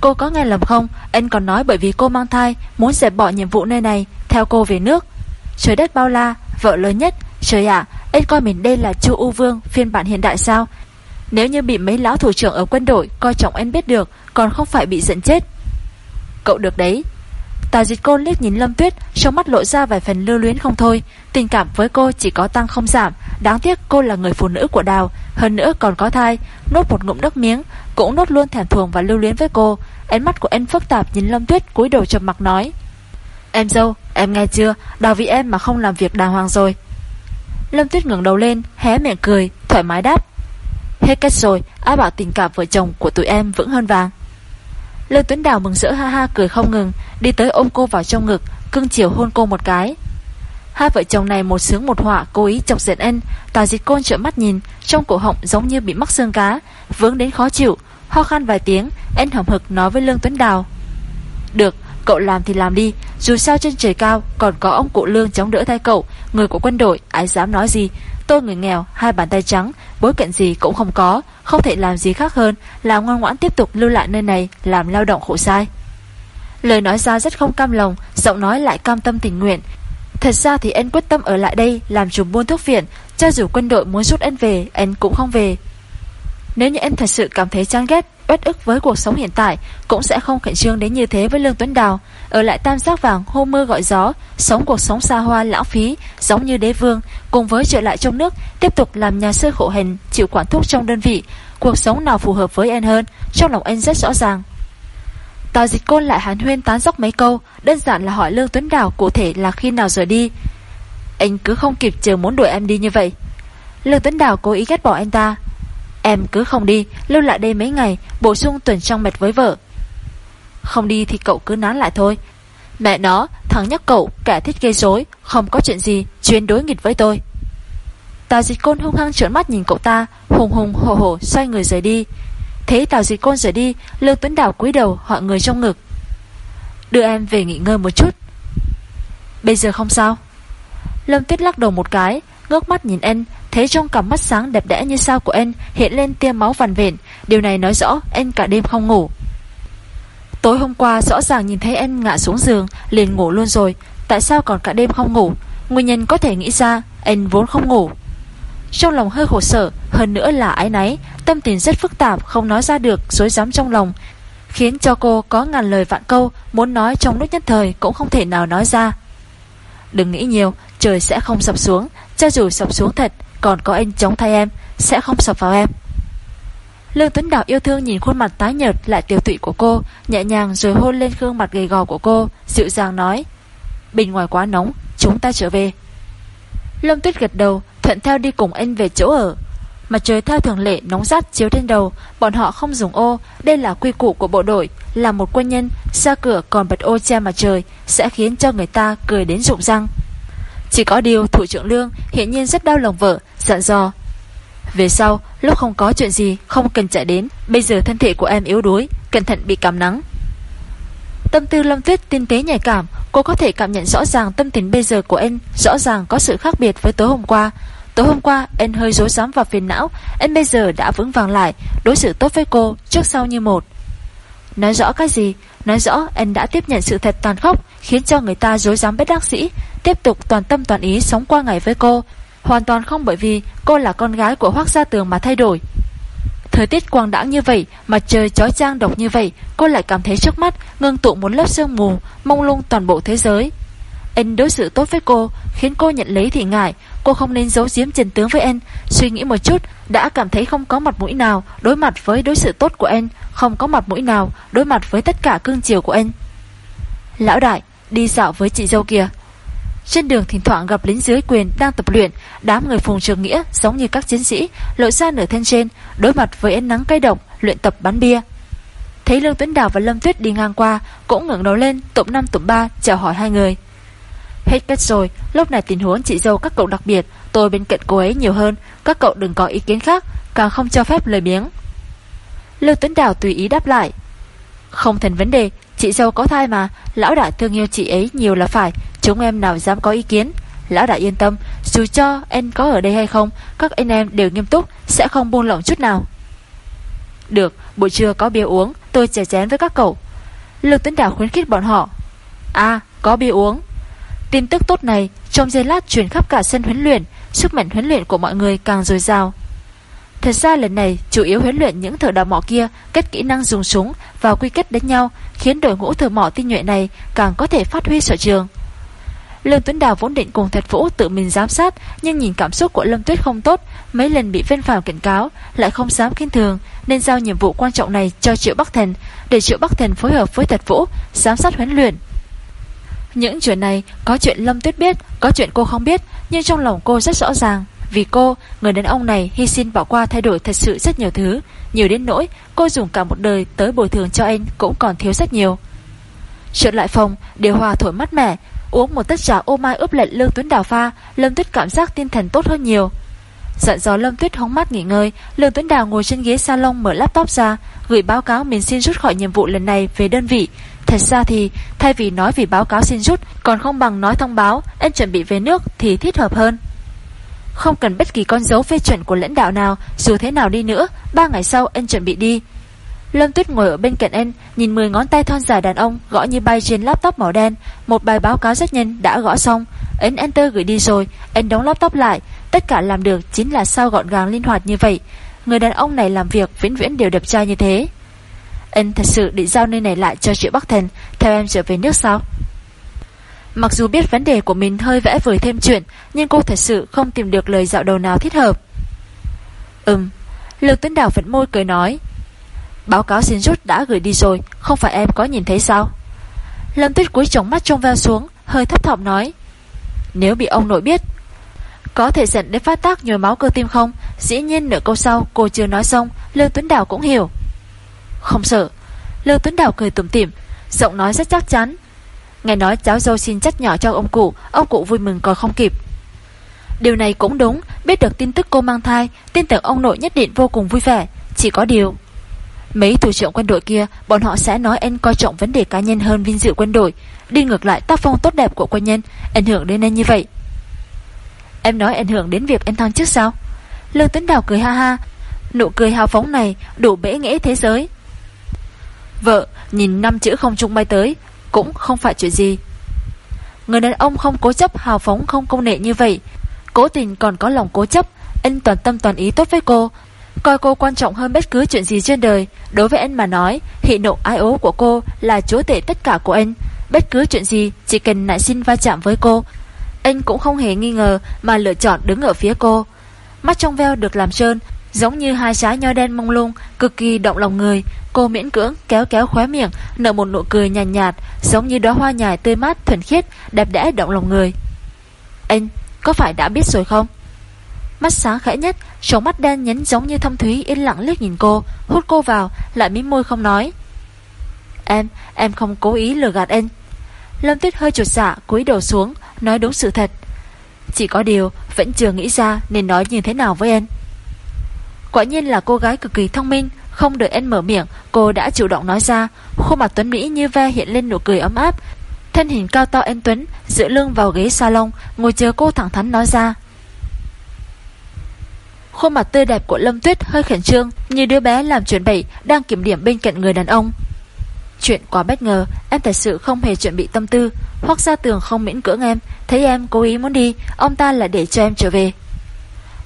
Cô có nghe lầm không? Anh còn nói bởi vì cô mang thai, muốn dẹp bỏ nhiệm vụ nơi này, theo cô về nước. Trời đất bao la, vợ lớn nhất. Trời ạ, anh coi mình đây là Chu U Vương phiên bản hiện đại sao? Nếu như bị mấy lão thủ trưởng ở quân đội coi trọng anh biết được, còn không phải bị giận chết. Cậu được đấy. Tà dịch cô liếc nhìn Lâm Tuyết, trong mắt lộ ra vài phần lưu luyến không thôi. Tình cảm với cô chỉ có tăng không giảm. Đáng tiếc cô là người phụ nữ của đào, hơn nữa còn có thai. Nốt một ngụm nước miếng, cũng nốt luôn thèm thuồng và lưu luyến với cô. Ánh mắt của em phức tạp nhìn Lâm Tuyết cúi đầu trầm mặc nói. Em dâu, em nghe chưa Đào vì em mà không làm việc đàng hoàng rồi Lâm Tuyết ngẩng đầu lên Hé miệng cười, thoải mái đáp Hết cách rồi, ai bảo tình cảm vợ chồng của tụi em vững hơn vàng Lương Tuấn Đào mừng rỡ ha ha cười không ngừng, Đi tới ôm cô vào trong ngực, Cưng chiều hôn cô một cái. Hai vợ chồng này một sướng một họa, cố ý chọc giận anh tà dịch côn trợ mắt nhìn, Trong cổ họng giống như bị mắc xương cá, Vướng đến khó chịu, Ho khan vài tiếng Anh hầm hực nói với Lương Tuấn Đào. Được, cậu làm thì làm đi, Dù sao trên trời cao còn có ông cụ Lương chống đỡ thay cậu, Người của quân đội, ai dám nói gì Tôi người nghèo, hai bàn tay trắng, Bối cảnh gì cũng không có, Không thể làm gì khác hơn là ngoan ngoãn tiếp tục lưu lại nơi này Làm lao động khổ sai. Lời nói ra rất không cam lòng, Giọng nói lại cam tâm tình nguyện. Thật ra thì anh quyết tâm ở lại đây Làm chùm buôn thuốc viện, Cho dù quân đội muốn rút anh về Anh cũng không về. Nếu như anh thật sự cảm thấy chán ghét, Uất ức với cuộc sống hiện tại, Cũng sẽ không khẩn trương đến như thế với Lương Tuấn Đào. Ở lại tam giác vàng, hô mưa gọi gió, Sống cuộc sống xa hoa, lãng phí, Giống như đế vương, Cùng với trở lại trong nước, Tiếp tục làm nhà sư khổ hành Chịu quản thúc trong đơn vị. Cuộc sống nào phù hợp với anh hơn, Trong lòng anh rất rõ ràng. Tào dịch côn lại hàn huyên tán dốc mấy câu, Đơn giản là hỏi Lương Tuấn Đào cụ thể là khi nào rời đi. Anh cứ không kịp chờ muốn đuổi em đi như vậy. Lương Tuấn Đào cố ý ghét bỏ anh ta Em cứ không đi, Lưu lại đây mấy ngày, Bổ sung tuần trong mệt với vợ. Không đi thì cậu cứ nán lại thôi. Mẹ nó, thằng nhóc cậu, Kẻ thích gây rối, Không có chuyện gì, Chuyên đối nghịch với tôi. Tào dịch côn hung hăng trợn mắt nhìn cậu ta, Hùng hùng hổ hổ xoay người rời đi. Thế Tào Dịch Côn rời đi Lương Tuấn Đảo cúi đầu họ người trong ngực. Đưa em về nghỉ ngơi một chút. Bây giờ không sao. Lâm Tuyết lắc đầu một cái Ngước mắt nhìn anh Thấy trong cặp mắt sáng đẹp đẽ như sao của anh Hiện lên tia máu vằn vện. Điều này nói rõ anh cả đêm không ngủ. Tối hôm qua, rõ ràng nhìn thấy anh ngã xuống giường, Liền ngủ luôn rồi. Tại sao còn cả đêm không ngủ? Nguyên nhân có thể nghĩ ra Anh vốn không ngủ. Trong lòng hơi khổ sở, Hơn nữa là ái náy, Tâm tình rất phức tạp, không nói ra được Dối dám trong lòng. Khiến cho cô có ngàn lời vạn câu, Muốn nói trong lúc nhất thời cũng không thể nào nói ra. Đừng nghĩ nhiều Trời sẽ không sập xuống Cho dù sập xuống thật Còn có anh chống thay em Sẽ không sập vào em Lương Tuấn Đào yêu thương nhìn khuôn mặt tái nhợt lại tiểu tụy của cô, nhẹ nhàng rồi hôn lên gương mặt gầy gò của cô, dịu dàng nói: "Bên ngoài quá nóng, chúng ta trở về." Lâm Tuyết gật đầu, thuận theo đi cùng anh về chỗ ở. Mặt trời theo thường lệ nóng rát chiếu trên đầu, bọn họ không dùng ô, đây là quy củ của bộ đội, là một quân nhân, ra cửa còn bật ô che mặt trời, sẽ khiến cho người ta cười đến rụng răng. Chỉ có điều thủ trưởng lương hiện nhiên rất đau lòng vợ, dặn dò. Về sau, lúc không có chuyện gì, không cần chạy đến, bây giờ thân thể của em yếu đuối, cẩn thận bị cảm nắng. Tâm tư Lâm Tuyết tinh tế nhạy cảm, cô có thể cảm nhận rõ ràng tâm tình bây giờ của em rõ ràng có sự khác biệt với tối hôm qua. Tối hôm qua, em hơi rối rắm và phiền não, em bây giờ đã vững vàng lại, đối xử tốt với cô, trước sau như một. Nói rõ cái gì? Nói rõ anh đã tiếp nhận sự thật toàn khốc, khiến cho người ta dối dám bất đắc sĩ, tiếp tục toàn tâm toàn ý sống qua ngày với cô, hoàn toàn không bởi vì cô là con gái của Hoác Gia Tường mà thay đổi. Thời tiết quang đãng như vậy, mặt trời chói chang độc như vậy, cô lại cảm thấy trước mắt ngưng tụ một lớp sương mù, mông lung toàn bộ thế giới. Anh đối xử tốt với cô, khiến cô nhận lấy thì ngại, cô không nên giấu giếm trần tướng với anh. Suy nghĩ một chút, đã cảm thấy không có mặt mũi nào đối mặt với đối xử tốt của anh, không có mặt mũi nào đối mặt với tất cả cương chiều của anh. Lão đại, đi dạo với chị dâu kia. Trên đường thỉnh thoảng gặp lính dưới quyền đang tập luyện, đám người phùng trường nghĩa giống như các chiến sĩ, lộ ra nửa thân trên, đối mặt với ánh nắng cay độc, luyện tập bắn bia. Thấy Lương Tuấn Đào và Lâm Tuyết đi ngang qua, cũng ngưỡng đầu lên, tụm năm tụm ba chào hỏi hai người. Hết cách rồi, lúc này tình huống chị dâu các cậu đặc biệt, tôi bên cạnh cô ấy nhiều hơn, các cậu đừng có ý kiến khác, càng không cho phép lời biếng. Lưu Tuấn Đào tùy ý đáp lại. Không thành vấn đề, chị dâu có thai mà, lão đại thương yêu chị ấy nhiều là phải, chúng em nào dám có ý kiến. Lão đại yên tâm, dù cho em có ở đây hay không, các anh em đều nghiêm túc, sẽ không buông lỏng chút nào. Được, buổi trưa có bia uống, tôi chè chén với các cậu. Lưu Tuấn Đào khuyến khích bọn họ. À, có bia uống. Tin tức tốt này trong giây lát truyền khắp cả sân huấn luyện, sức mạnh huấn luyện của mọi người càng dồi dào. Thật ra lần này chủ yếu huấn luyện những thợ đào mỏ kia kết kỹ năng dùng súng và quy kết đánh nhau, khiến đội ngũ thợ mỏ tinh nhuệ này càng có thể phát huy sở trường. Lương Tuấn Đào vốn định cùng Thật Vũ tự mình giám sát, nhưng nhìn cảm xúc của Lâm Tuyết không tốt, mấy lần bị Vân Phàm cảnh cáo, lại không dám khinh thường, nên giao nhiệm vụ quan trọng này cho Triệu Bắc Thần, để Triệu Bắc Thần phối hợp với Thật Vũ giám sát huấn luyện. Những chuyện này có chuyện Lâm Tuyết biết, có chuyện cô không biết, nhưng trong lòng cô rất rõ ràng. Vì cô, người đàn ông này hy sinh bỏ qua thay đổi thật sự rất nhiều thứ. Nhiều đến nỗi, cô dùng cả một đời tới bồi thường cho anh cũng còn thiếu rất nhiều. Trở lại phòng, điều hòa thổi mát mẻ, uống một tách trà ô mai ướp lệnh lương tuấn đào pha, Lâm Tuyết cảm giác tinh thần tốt hơn nhiều. Dặn dò Lâm Tuyết hóng mắt nghỉ ngơi, Lương Tuấn Đào ngồi trên ghế salon mở laptop ra, gửi báo cáo mình xin rút khỏi nhiệm vụ lần này về đơn vị. Thật ra thì, thay vì nói vì báo cáo xin rút, còn không bằng nói thông báo anh chuẩn bị về nước thì thích hợp hơn. Không cần bất kỳ con dấu phê chuẩn của lãnh đạo nào, dù thế nào đi nữa, ba ngày sau anh chuẩn bị đi. Lâm Tuyết ngồi ở bên cạnh anh, nhìn 10 ngón tay thon dài đàn ông gõ như bay trên laptop màu đen, một bài báo cáo rất nhanh đã gõ xong. Ấn Enter gửi đi rồi, anh đóng laptop lại, tất cả làm được chính là sao gọn gàng linh hoạt như vậy. Người đàn ông này làm việc vĩnh viễn đều đẹp trai như thế. Anh thật sự định giao nơi này lại cho Triệu Bắc Thần, theo em trở về nước sao? Mặc dù biết vấn đề của mình hơi vẽ vời thêm chuyện, nhưng cô thật sự không tìm được lời dạo đầu nào thích hợp. Ừm, Lương Tuấn đảo vẫn môi cười nói. Báo cáo xin rút đã gửi đi rồi, không phải em có nhìn thấy sao? Lâm Tuyết cúi trống mắt trông veo xuống, hơi thấp thỏm nói. Nếu bị ông nội biết, có thể dẫn đến phát tác nhồi máu cơ tim không? Dĩ nhiên nửa câu sau cô chưa nói xong, Lương Tuấn Đào cũng hiểu. Không sợ. Lưu Tuấn Đào cười tủm tỉm, giọng nói rất chắc chắn. Nghe nói cháu dâu xin chất nhỏ cho ông cụ, ông cụ vui mừng còn không kịp. Điều này cũng đúng, biết được tin tức cô mang thai, tin tưởng ông nội nhất định vô cùng vui vẻ, chỉ có điều. Mấy thủ trưởng quân đội kia, bọn họ sẽ nói anh coi trọng vấn đề cá nhân hơn vinh dự quân đội, đi ngược lại tác phong tốt đẹp của quân nhân, ảnh hưởng đến anh như vậy. Em nói ảnh hưởng đến việc em thăng chức sao? Lương Tuấn Đào cười ha ha, nụ cười hào phóng này đủ bể nghĩa thế giới. Vợ, nhìn năm chữ không trung bay tới, cũng không phải chuyện gì. Người đàn ông không cố chấp hào phóng không công nệ như vậy, cố tình còn có lòng cố chấp, anh toàn tâm toàn ý tốt với cô, coi cô quan trọng hơn bất cứ chuyện gì trên đời. Đối với anh mà nói, hị nộ ai ố của cô là chúa tể tất cả của anh. Bất cứ chuyện gì chỉ cần nại xin va chạm với cô, anh cũng không hề nghi ngờ mà lựa chọn đứng ở phía cô. Mắt trong veo được làm trơn, giống như hai trái nho đen mông lung, cực kỳ động lòng người. Cô miễn cưỡng kéo kéo khóe miệng, nở một nụ cười nhàn nhạt, nhạt, giống như đóa hoa nhài tươi mát thuần khiết, đẹp đẽ động lòng người. Anh, có phải đã biết rồi không? Mắt sáng khẽ nhất, trong mắt đen nhấn giống như thâm thúy yên lặng liếc nhìn cô, hút cô vào, lại mím môi không nói. Em, em không cố ý lừa gạt anh. Lâm Tuyết hơi chuột dạ, cúi đầu xuống, nói đúng sự thật. Chỉ có điều, vẫn chưa nghĩ ra nên nói như thế nào với anh. Quả nhiên là cô gái cực kỳ thông minh, không đợi em mở miệng, cô đã chủ động nói ra, khuôn mặt Tuấn Mỹ như ve hiện lên nụ cười ấm áp. Thân hình cao to anh Tuấn, dựa lưng vào ghế salon, ngồi chờ cô thẳng thắn nói ra. Khuôn mặt tươi đẹp của Lâm Tuyết hơi khẩn trương, như đứa bé làm chuyện bậy đang kiểm điểm bên cạnh người đàn ông. Chuyện quá bất ngờ, em thật sự không hề chuẩn bị tâm tư, hoặc ra tường không miễn cưỡng em, thấy em cố ý muốn đi, ông ta là để cho em trở về.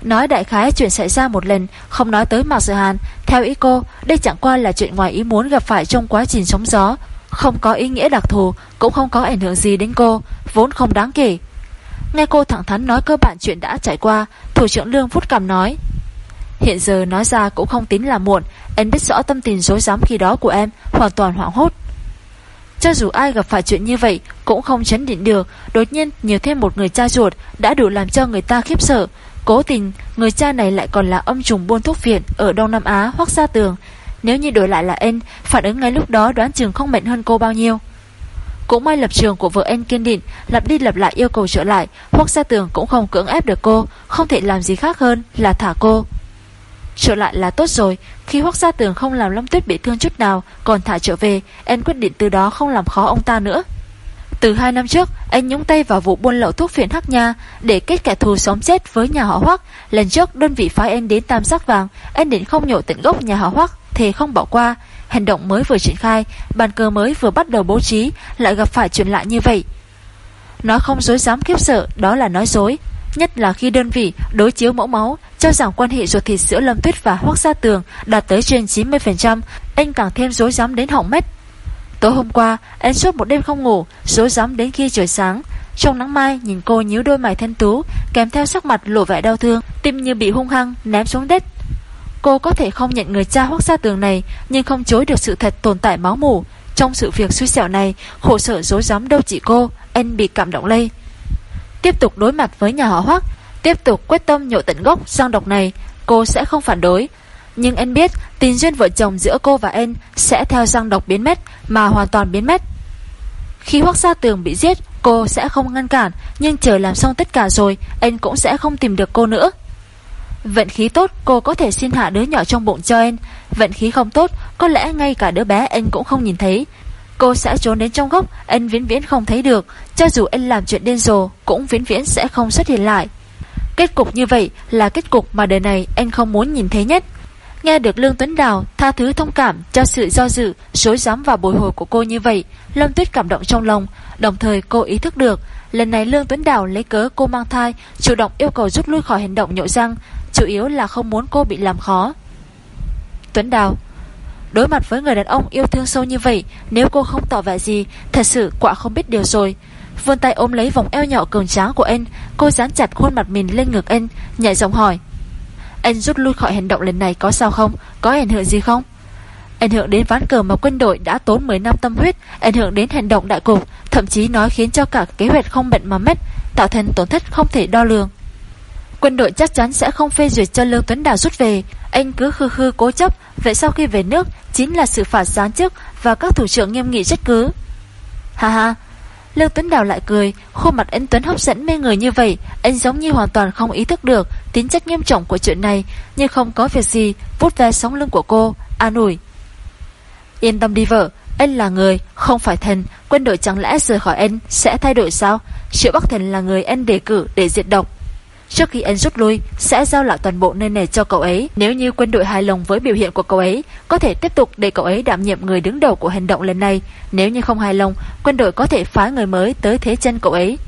Nói đại khái chuyện xảy ra một lần, không nói tới Mạc Sự Hàn, theo ý cô, đây chẳng qua là chuyện ngoài ý muốn gặp phải trong quá trình sống gió, không có ý nghĩa đặc thù, cũng không có ảnh hưởng gì đến cô, vốn không đáng kể. Nghe cô thẳng thắn nói cơ bản chuyện đã trải qua, thủ trưởng Lương phút cầm nói. Hiện giờ nói ra cũng không tính là muộn, em biết rõ tâm tình dối rắm khi đó của em, hoàn toàn hoảng hốt. Cho dù ai gặp phải chuyện như vậy cũng không chấn định được, đột nhiên nhiều thêm một người cha ruột đã đủ làm cho người ta khiếp sợ. Cố tình, người cha này lại còn là âm trùng buôn thuốc viện ở Đông Nam Á hoặc gia tường. Nếu như đổi lại là en phản ứng ngay lúc đó đoán chừng không mạnh hơn cô bao nhiêu. Cũng may lập trường của vợ en kiên định, lặp đi lặp lại yêu cầu trở lại, hoặc gia tường cũng không cưỡng ép được cô, không thể làm gì khác hơn là thả cô. Trở lại là tốt rồi Khi hoặc gia tường không làm Lâm Tuyết bị thương chút nào Còn thả trở về en quyết định từ đó không làm khó ông ta nữa từ hai năm trước Anh nhúng tay vào vụ buôn lậu thuốc phiện Hắc Nha Để kết kẻ thù sống chết với nhà họ Hoắc. Lần trước đơn vị phái anh đến tam sắc vàng Anh định không nhổ tận gốc nhà họ Hoắc Thì không bỏ qua. Hành động mới vừa triển khai Bàn cờ mới vừa bắt đầu bố trí Lại gặp phải chuyện lạ như vậy. Nói không dối dám khiếp sợ Đó là nói dối. Nhất là khi đơn vị đối chiếu mẫu máu cho rằng quan hệ ruột thịt giữa Lâm Tuyết và Hoác Gia Tường đạt tới trên 90%, anh càng thêm dối dám đến hỏng mét Tối hôm qua, anh suốt một đêm không ngủ, dối rắm đến khi trời sáng. Trong nắng mai, nhìn cô nhíu đôi mày thanh tú, kèm theo sắc mặt lộ vẻ đau thương, tim như bị hung hăng, ném xuống đất. Cô có thể không nhận người cha Hoác Gia Tường này, nhưng không chối được sự thật tồn tại máu mủ. Trong sự việc suy xẻo này, khổ sở dối rắm đâu chỉ cô, anh bị cảm động lây. Tiếp tục đối mặt với nhà họ Hoắc, tiếp tục quyết tâm nhổ tận gốc sang độc này, cô sẽ không phản đối. Nhưng anh biết tình duyên vợ chồng giữa cô và anh sẽ theo răng độc biến mất mà hoàn toàn biến mất. Khi hoác gia Tường bị giết, cô sẽ không ngăn cản, nhưng chờ làm xong tất cả rồi, anh cũng sẽ không tìm được cô nữa. Vận khí tốt cô có thể xin hạ đứa nhỏ trong bụng cho anh Vận khí không tốt Có lẽ ngay cả đứa bé anh cũng không nhìn thấy. Cô sẽ trốn đến trong góc Anh viễn viễn không thấy được. Cho dù anh làm chuyện điên rồ Cũng viễn viễn sẽ không xuất hiện lại. Kết cục như vậy là kết cục mà đời này anh không muốn nhìn thấy nhất. Nghe được Lương Tuấn Đào tha thứ thông cảm cho sự do dự, rối dám và bồi hồi của cô như vậy, Lâm Tuyết cảm động trong lòng, đồng thời cô ý thức được, lần này Lương Tuấn Đào lấy cớ cô mang thai, chủ động yêu cầu rút lui khỏi hành động nhậu răng, chủ yếu là không muốn cô bị làm khó. Tuấn Đào Đối mặt với người đàn ông yêu thương sâu như vậy, nếu cô không tỏ vẻ gì, thật sự quả không biết điều rồi. Vươn tay ôm lấy vòng eo nhỏ cường tráng của anh, cô dán chặt khuôn mặt mình lên ngực anh, nhảy giọng hỏi. Anh rút lui khỏi hành động lần này có sao không? Có ảnh hưởng gì không? Ảnh hưởng đến ván cờ mà quân đội đã tốn 10 năm tâm huyết, ảnh hưởng đến hành động đại cục, thậm chí nói khiến cho cả kế hoạch không bệnh mà mất, tạo thành tổn thất không thể đo lường. Quân đội chắc chắn sẽ không phê duyệt cho Lương Tuấn Đào rút về, anh cứ khư khư cố chấp, vậy sau khi về nước chính là sự phạt gián chức và các thủ trưởng nghiêm nghị trách cứ. Ha ha, Lương Tuấn Đào lại cười, khuôn mặt anh Tuấn hấp dẫn mê người như vậy, anh giống như hoàn toàn không ý thức được tính chất nghiêm trọng của chuyện này, nhưng không có việc gì, vút ve sóng lưng của cô, an ủi. Yên tâm đi vợ, anh là người, không phải thần, quân đội chẳng lẽ rời khỏi anh sẽ thay đổi sao? Triệu Bắc Thần là người anh đề cử để diệt độc. Trước khi anh rút lui, sẽ giao lại toàn bộ nơi này cho cậu ấy. Nếu như quân đội hài lòng với biểu hiện của cậu ấy, có thể tiếp tục để cậu ấy đảm nhiệm người đứng đầu của hành động lần này. Nếu như không hài lòng, quân đội có thể phái người mới tới thế chân cậu ấy.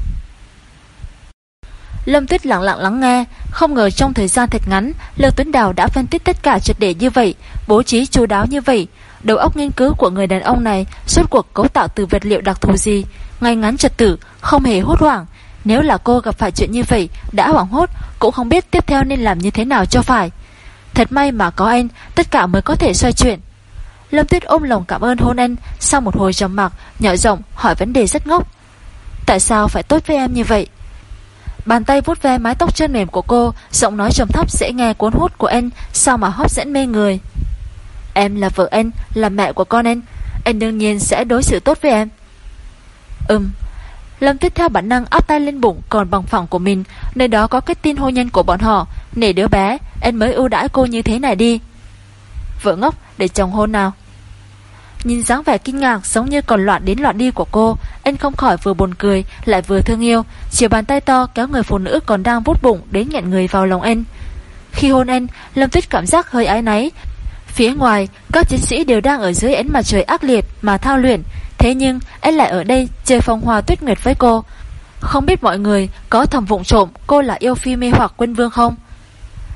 Lâm Tuyết lặng lặng lắng nghe, không ngờ trong thời gian thật ngắn, Lương Tuấn Đào đã phân tích tất cả triệt để như vậy, bố trí chu đáo như vậy. Đầu óc nghiên cứu của người đàn ông này suốt cuộc cấu tạo từ vật liệu đặc thù gì, ngay ngắn trật tự, không hề hốt hoảng, nếu là cô gặp phải chuyện như vậy, Đã hoảng hốt, Cũng không biết tiếp theo nên làm như thế nào cho phải. Thật may mà có anh Tất cả mới có thể xoay chuyện Lâm Tuyết ôm lòng cảm ơn hôn anh Sau một hồi trầm mặc, Nhỏ rộng hỏi vấn đề rất ngốc. Tại sao phải tốt với em như vậy? Bàn tay vuốt ve mái tóc chân mềm của cô, Giọng nói trầm thấp dễ nghe cuốn hút của anh Sao mà hấp dẫn mê người. Em là vợ anh Là mẹ của con anh Anh đương nhiên sẽ đối xử tốt với em. Ừm Lâm Tuyết theo bản năng áp tay lên bụng còn bằng phẳng của mình, nơi đó có cái tin hôn nhân của bọn họ, nể đứa bé, em mới ưu đãi cô như thế này đi. Vợ ngốc, để chồng hôn nào. Nhìn dáng vẻ kinh ngạc giống như còn loạn đến loạn đi của cô, anh không khỏi vừa buồn cười, lại vừa thương yêu, chiều bàn tay to kéo người phụ nữ còn đang vút bụng đến nhận người vào lòng anh. Khi hôn anh, Lâm Tuyết cảm giác hơi ái náy. Phía ngoài, các chiến sĩ đều đang ở dưới ánh mặt trời ác liệt mà thao luyện, Thế nhưng anh lại ở đây chơi phong hoa tuyết nguyệt với cô. Không biết mọi người có thầm vụng trộm cô là yêu phi mê hoặc quân vương không?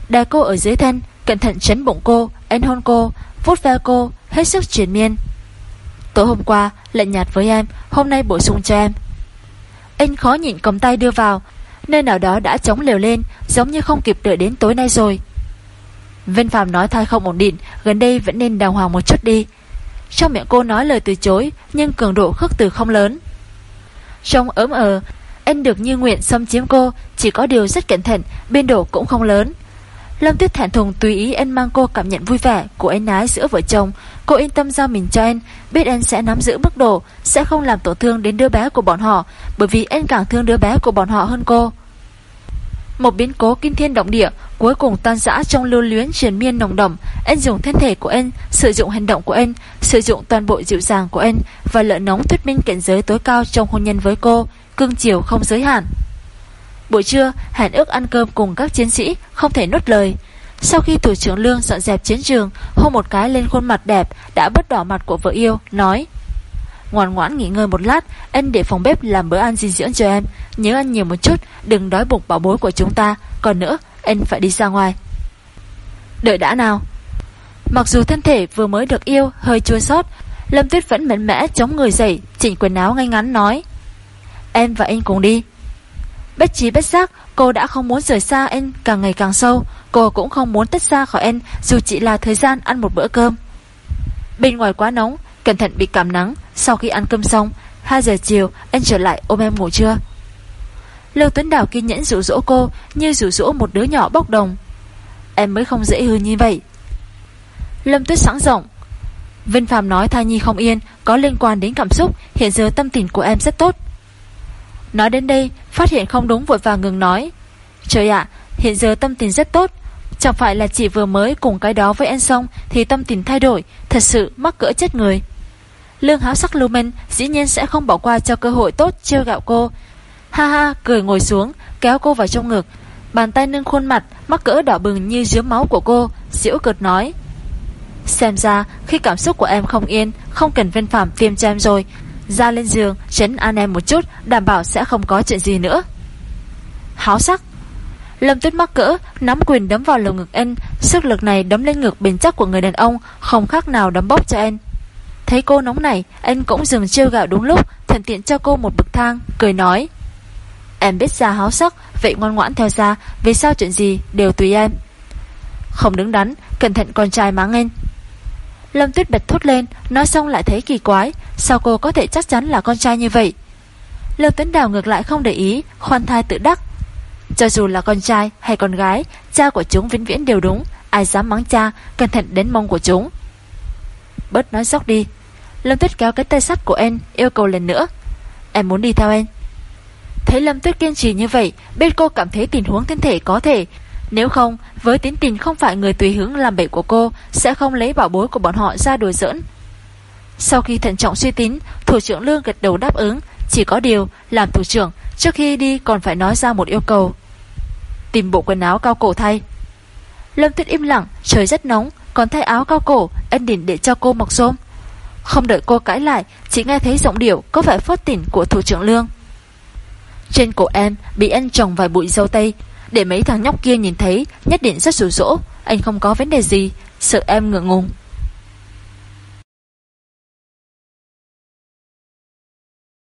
Đài cô ở dưới thân, Cẩn thận chấn bụng cô Anh hôn cô Vút ve cô, Hết sức triển miên. Tối hôm qua lệnh nhạt với em, Hôm nay bổ sung cho em. Anh khó nhịn cầm tay đưa vào, Nơi nào đó đã chống liều lên, Giống như không kịp đợi đến tối nay rồi. Vân Phạm nói thai không ổn định, Gần đây vẫn nên đàng hoàng một chút đi trong miệng cô nói lời từ chối, Nhưng cường độ khước từ không lớn. Trông ớm ờ Anh được như nguyện xâm chiếm cô, Chỉ có điều rất cẩn thận, Biên độ cũng không lớn. Lâm Tuyết thản thùng tùy ý anh mang cô cảm nhận vui vẻ Của anh ái giữa vợ chồng. Cô yên tâm giao mình cho anh Biết anh sẽ nắm giữ mức độ, Sẽ không làm tổn thương đến đứa bé của bọn họ, Bởi vì anh càng thương đứa bé của bọn họ hơn cô một biến cố kinh thiên động địa cuối cùng tan rã trong lưu luyến triền miên nồng đậm. Anh dùng thân thể của anh, sử dụng hành động của anh, sử dụng toàn bộ dịu dàng của anh và lợi nóng thuyết minh cảnh giới tối cao trong hôn nhân với cô, cương chiều không giới hạn. Buổi trưa, hẹn ước ăn cơm cùng các chiến sĩ, không thể nuốt lời. Sau khi thủ trưởng Lương dọn dẹp chiến trường, hôn một cái lên khuôn mặt đẹp đã bớt đỏ mặt của vợ yêu, nói Ngoan ngoãn nghỉ ngơi một lát Anh để phòng bếp làm bữa ăn dinh dưỡng cho em. Nhớ ăn nhiều một chút, Đừng đói bụng bảo bối của chúng ta. Còn nữa anh phải đi ra ngoài. Đợi đã nào. Mặc dù thân thể vừa mới được yêu, Hơi chua sót Lâm Tuyết vẫn mạnh mẽ chống người dậy, Chỉnh quần áo ngay ngắn, nói, Em và anh cùng đi. Bất trí bất giác, cô đã không muốn rời xa anh càng ngày càng sâu. Cô cũng không muốn tách xa khỏi anh Dù chỉ là thời gian ăn một bữa cơm. Bên ngoài quá nóng Cẩn thận bị cảm nắng. Sau khi ăn cơm xong 2 giờ chiều, anh trở lại ôm em ngủ chưa? Lưu Tuấn Đào kiên nhẫn rủ rỗ cô, Như rủ rỗ một đứa nhỏ bốc đồng. Em mới không dễ hư như vậy. Lâm Tuyết sẵn rộng Vinh Phạm nói thai nhi không yên, Có liên quan đến cảm xúc, Hiện giờ tâm tình của em rất tốt. Nói đến đây, Phát hiện không đúng vội vàng ngừng nói. Trời ạ, hiện giờ tâm tình rất tốt Chẳng phải là chị vừa mới cùng cái đó với anh xong Thì tâm tình thay đổi, Thật sự mắc cỡ chết người. Lương háo sắc lưu men, dĩ nhiên sẽ không bỏ qua cho cơ hội tốt trêu gạo cô. Ha ha, cười ngồi xuống, Kéo cô vào trong ngực. Bàn tay nâng khuôn mặt, Mắc cỡ đỏ bừng như dứa máu của cô, Diễu cực nói. Xem ra, khi cảm xúc của em không yên, Không cần viên phạm tiêm cho em rồi. Ra lên giường, chấn an em một chút, Đảm bảo sẽ không có chuyện gì nữa. Háo sắc Lâm tuyết mắc cỡ, Nắm quyền đấm vào lồng ngực anh Sức lực này đấm lên ngực bền chắc của người đàn ông, Không khác nào đấm bóp cho anh Thấy cô nóng này Anh cũng dừng trêu gạo đúng lúc, Thuận tiện cho cô một bậc thang, Cười nói. Em biết ra háo sắc, Vậy ngoan ngoãn theo ra Vì sao chuyện gì đều tùy em. Không đứng đắn, Cẩn thận con trai mắng anh Lâm Tuyết bật thốt lên, Nói xong lại thấy kỳ quái, Sao cô có thể chắc chắn là con trai như vậy? Lâm Tuấn Đào ngược lại không để ý, Khoan thai tự đắc. Cho dù là con trai hay con gái Cha của chúng vĩnh viễn đều đúng. Ai dám mắng cha Cẩn thận đến mông của chúng. Bớt nói dốc đi. Lâm Tuyết kéo cái tay sắt của em, Yêu cầu lần nữa. Em muốn đi theo em. Thấy Lâm Tuyết kiên trì như vậy Bên cô cảm thấy tình huống thân thể có thể. Nếu không với tính tình không phải người tùy hướng làm bậy của cô Sẽ không lấy bảo bối của bọn họ ra đùa giỡn. Sau khi thận trọng suy tính Thủ trưởng Lương gật đầu đáp ứng. Chỉ có điều làm thủ trưởng Trước khi đi còn phải nói ra một yêu cầu. Tìm bộ quần áo cao cổ thay. Lâm Tuyết im lặng, Trời rất nóng, Còn thay áo cao cổ, Ân đỉnh để cho cô mặc xôm. Không đợi cô cãi lại, Chỉ nghe thấy giọng điệu có vẻ phớt tỉnh của thủ trưởng Lương. Trên cổ em bị anh trồng vài bụi dâu tây, Để mấy thằng nhóc kia nhìn thấy, Nhất định rất rủ rỗ. Anh không có vấn đề gì, Sợ em ngượng ngùng.